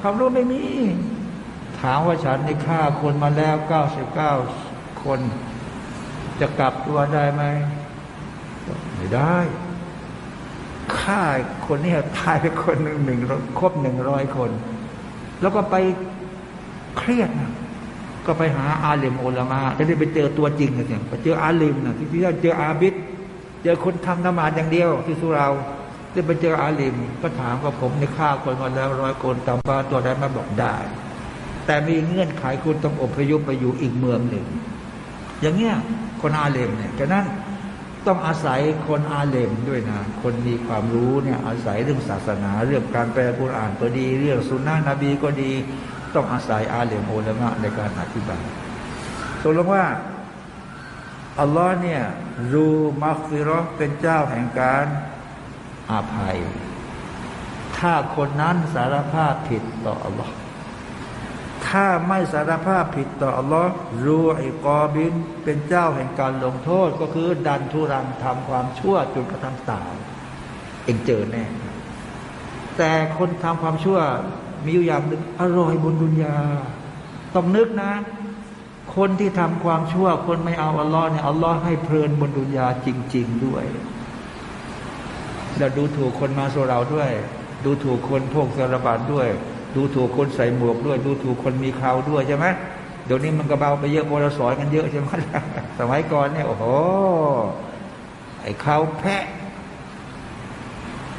ความรู้ไม่มี ถามว่าฉันในฆ่าคนมาแล้วเก้าสิบเก้าคน จะกลับตัวได้ไหมไม่ได้ฆ่าคนนี้ตายไปคนหนึ่งหนึ่งครบหนึ่งร้อยคน แล้วก็ไปเครียดนะก็ไปหาอาเลมอุลามะจะได้ไปเจอตัวจริงกันเนี่ยไปเจออาเลมนะที่ที่เจออาบิดเจอคนทำนมาดอย่างเดียวที่สุเรา ได้ไปเจออาเลมก็ถามว่าผมในฆ่าคนมาแล้วร้อยคนตามบ้านตัวได้มาบอกได้ แต่มีเงื่อนไขคุณต้องอพยพไปอยู่อีกเมืองหนึ่ง อย่างเงี้ยคนอาเลมเนี่ยฉะนั้นต้องอาศัยคนอาเลมด้วยนะ คนมีความรู้เนี่ยอาศัยเรื่องศาสนา เรื่องการแปลกุรอานก็ดี เรื่องสุนนะนบีก็ดี ต้องอาศัยอาเลมโอลามะในการอธิบายตกลงว่าอัลลอฮ์เนี่ยรูมักฟิรอเป็นเจ้าแห่งการ อาภัย ถ้าคนนั้นสารภาพผิดต่ออัลลอฮ์ถ้าไม่สารภาพผิดต่ออัลลอฮ์รูอิกอบิน เป็นเจ้าแห่งการลงโทษก็คือดันทุรังทำความชั่วจนกระทั่งตายเองเจอแน่ แต่คนทำความชั่วมีอยู่อย่างหนึ่งอร่อยบนดุนยา ต้องนึกนะ คนที่ทำความชั่ว คนไม่เอาอัลลอฮ์เนี่ยอัลลอฮ์ให้เพลินบนดุนยาจริง ๆ ด้วย เราดูถูกคนมาโซเราด้วย ดูถูกคนพวกสารบัตด้วย ดูถูกคนใส่หมวกด้วย ดูถูกคนมีเขาด้วยใช่ไหมเดี๋ยวนี้มันก็เบาไปเยอะโมรสอยกันเยอะใช่ไหมสมัยก่อนเนี่ยโอ้โหไอ้เขาแพะ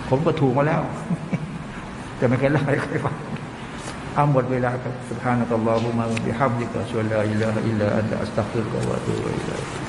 ผมก็ถูกมาแล้ว แต่ไม่เคยเล่าให้ใครฟังเอาหมดเวลาครับ سبحانك اللهم وبحمدك أشهد أن لا إله إلا أنت أستغفرك وأتوب إليك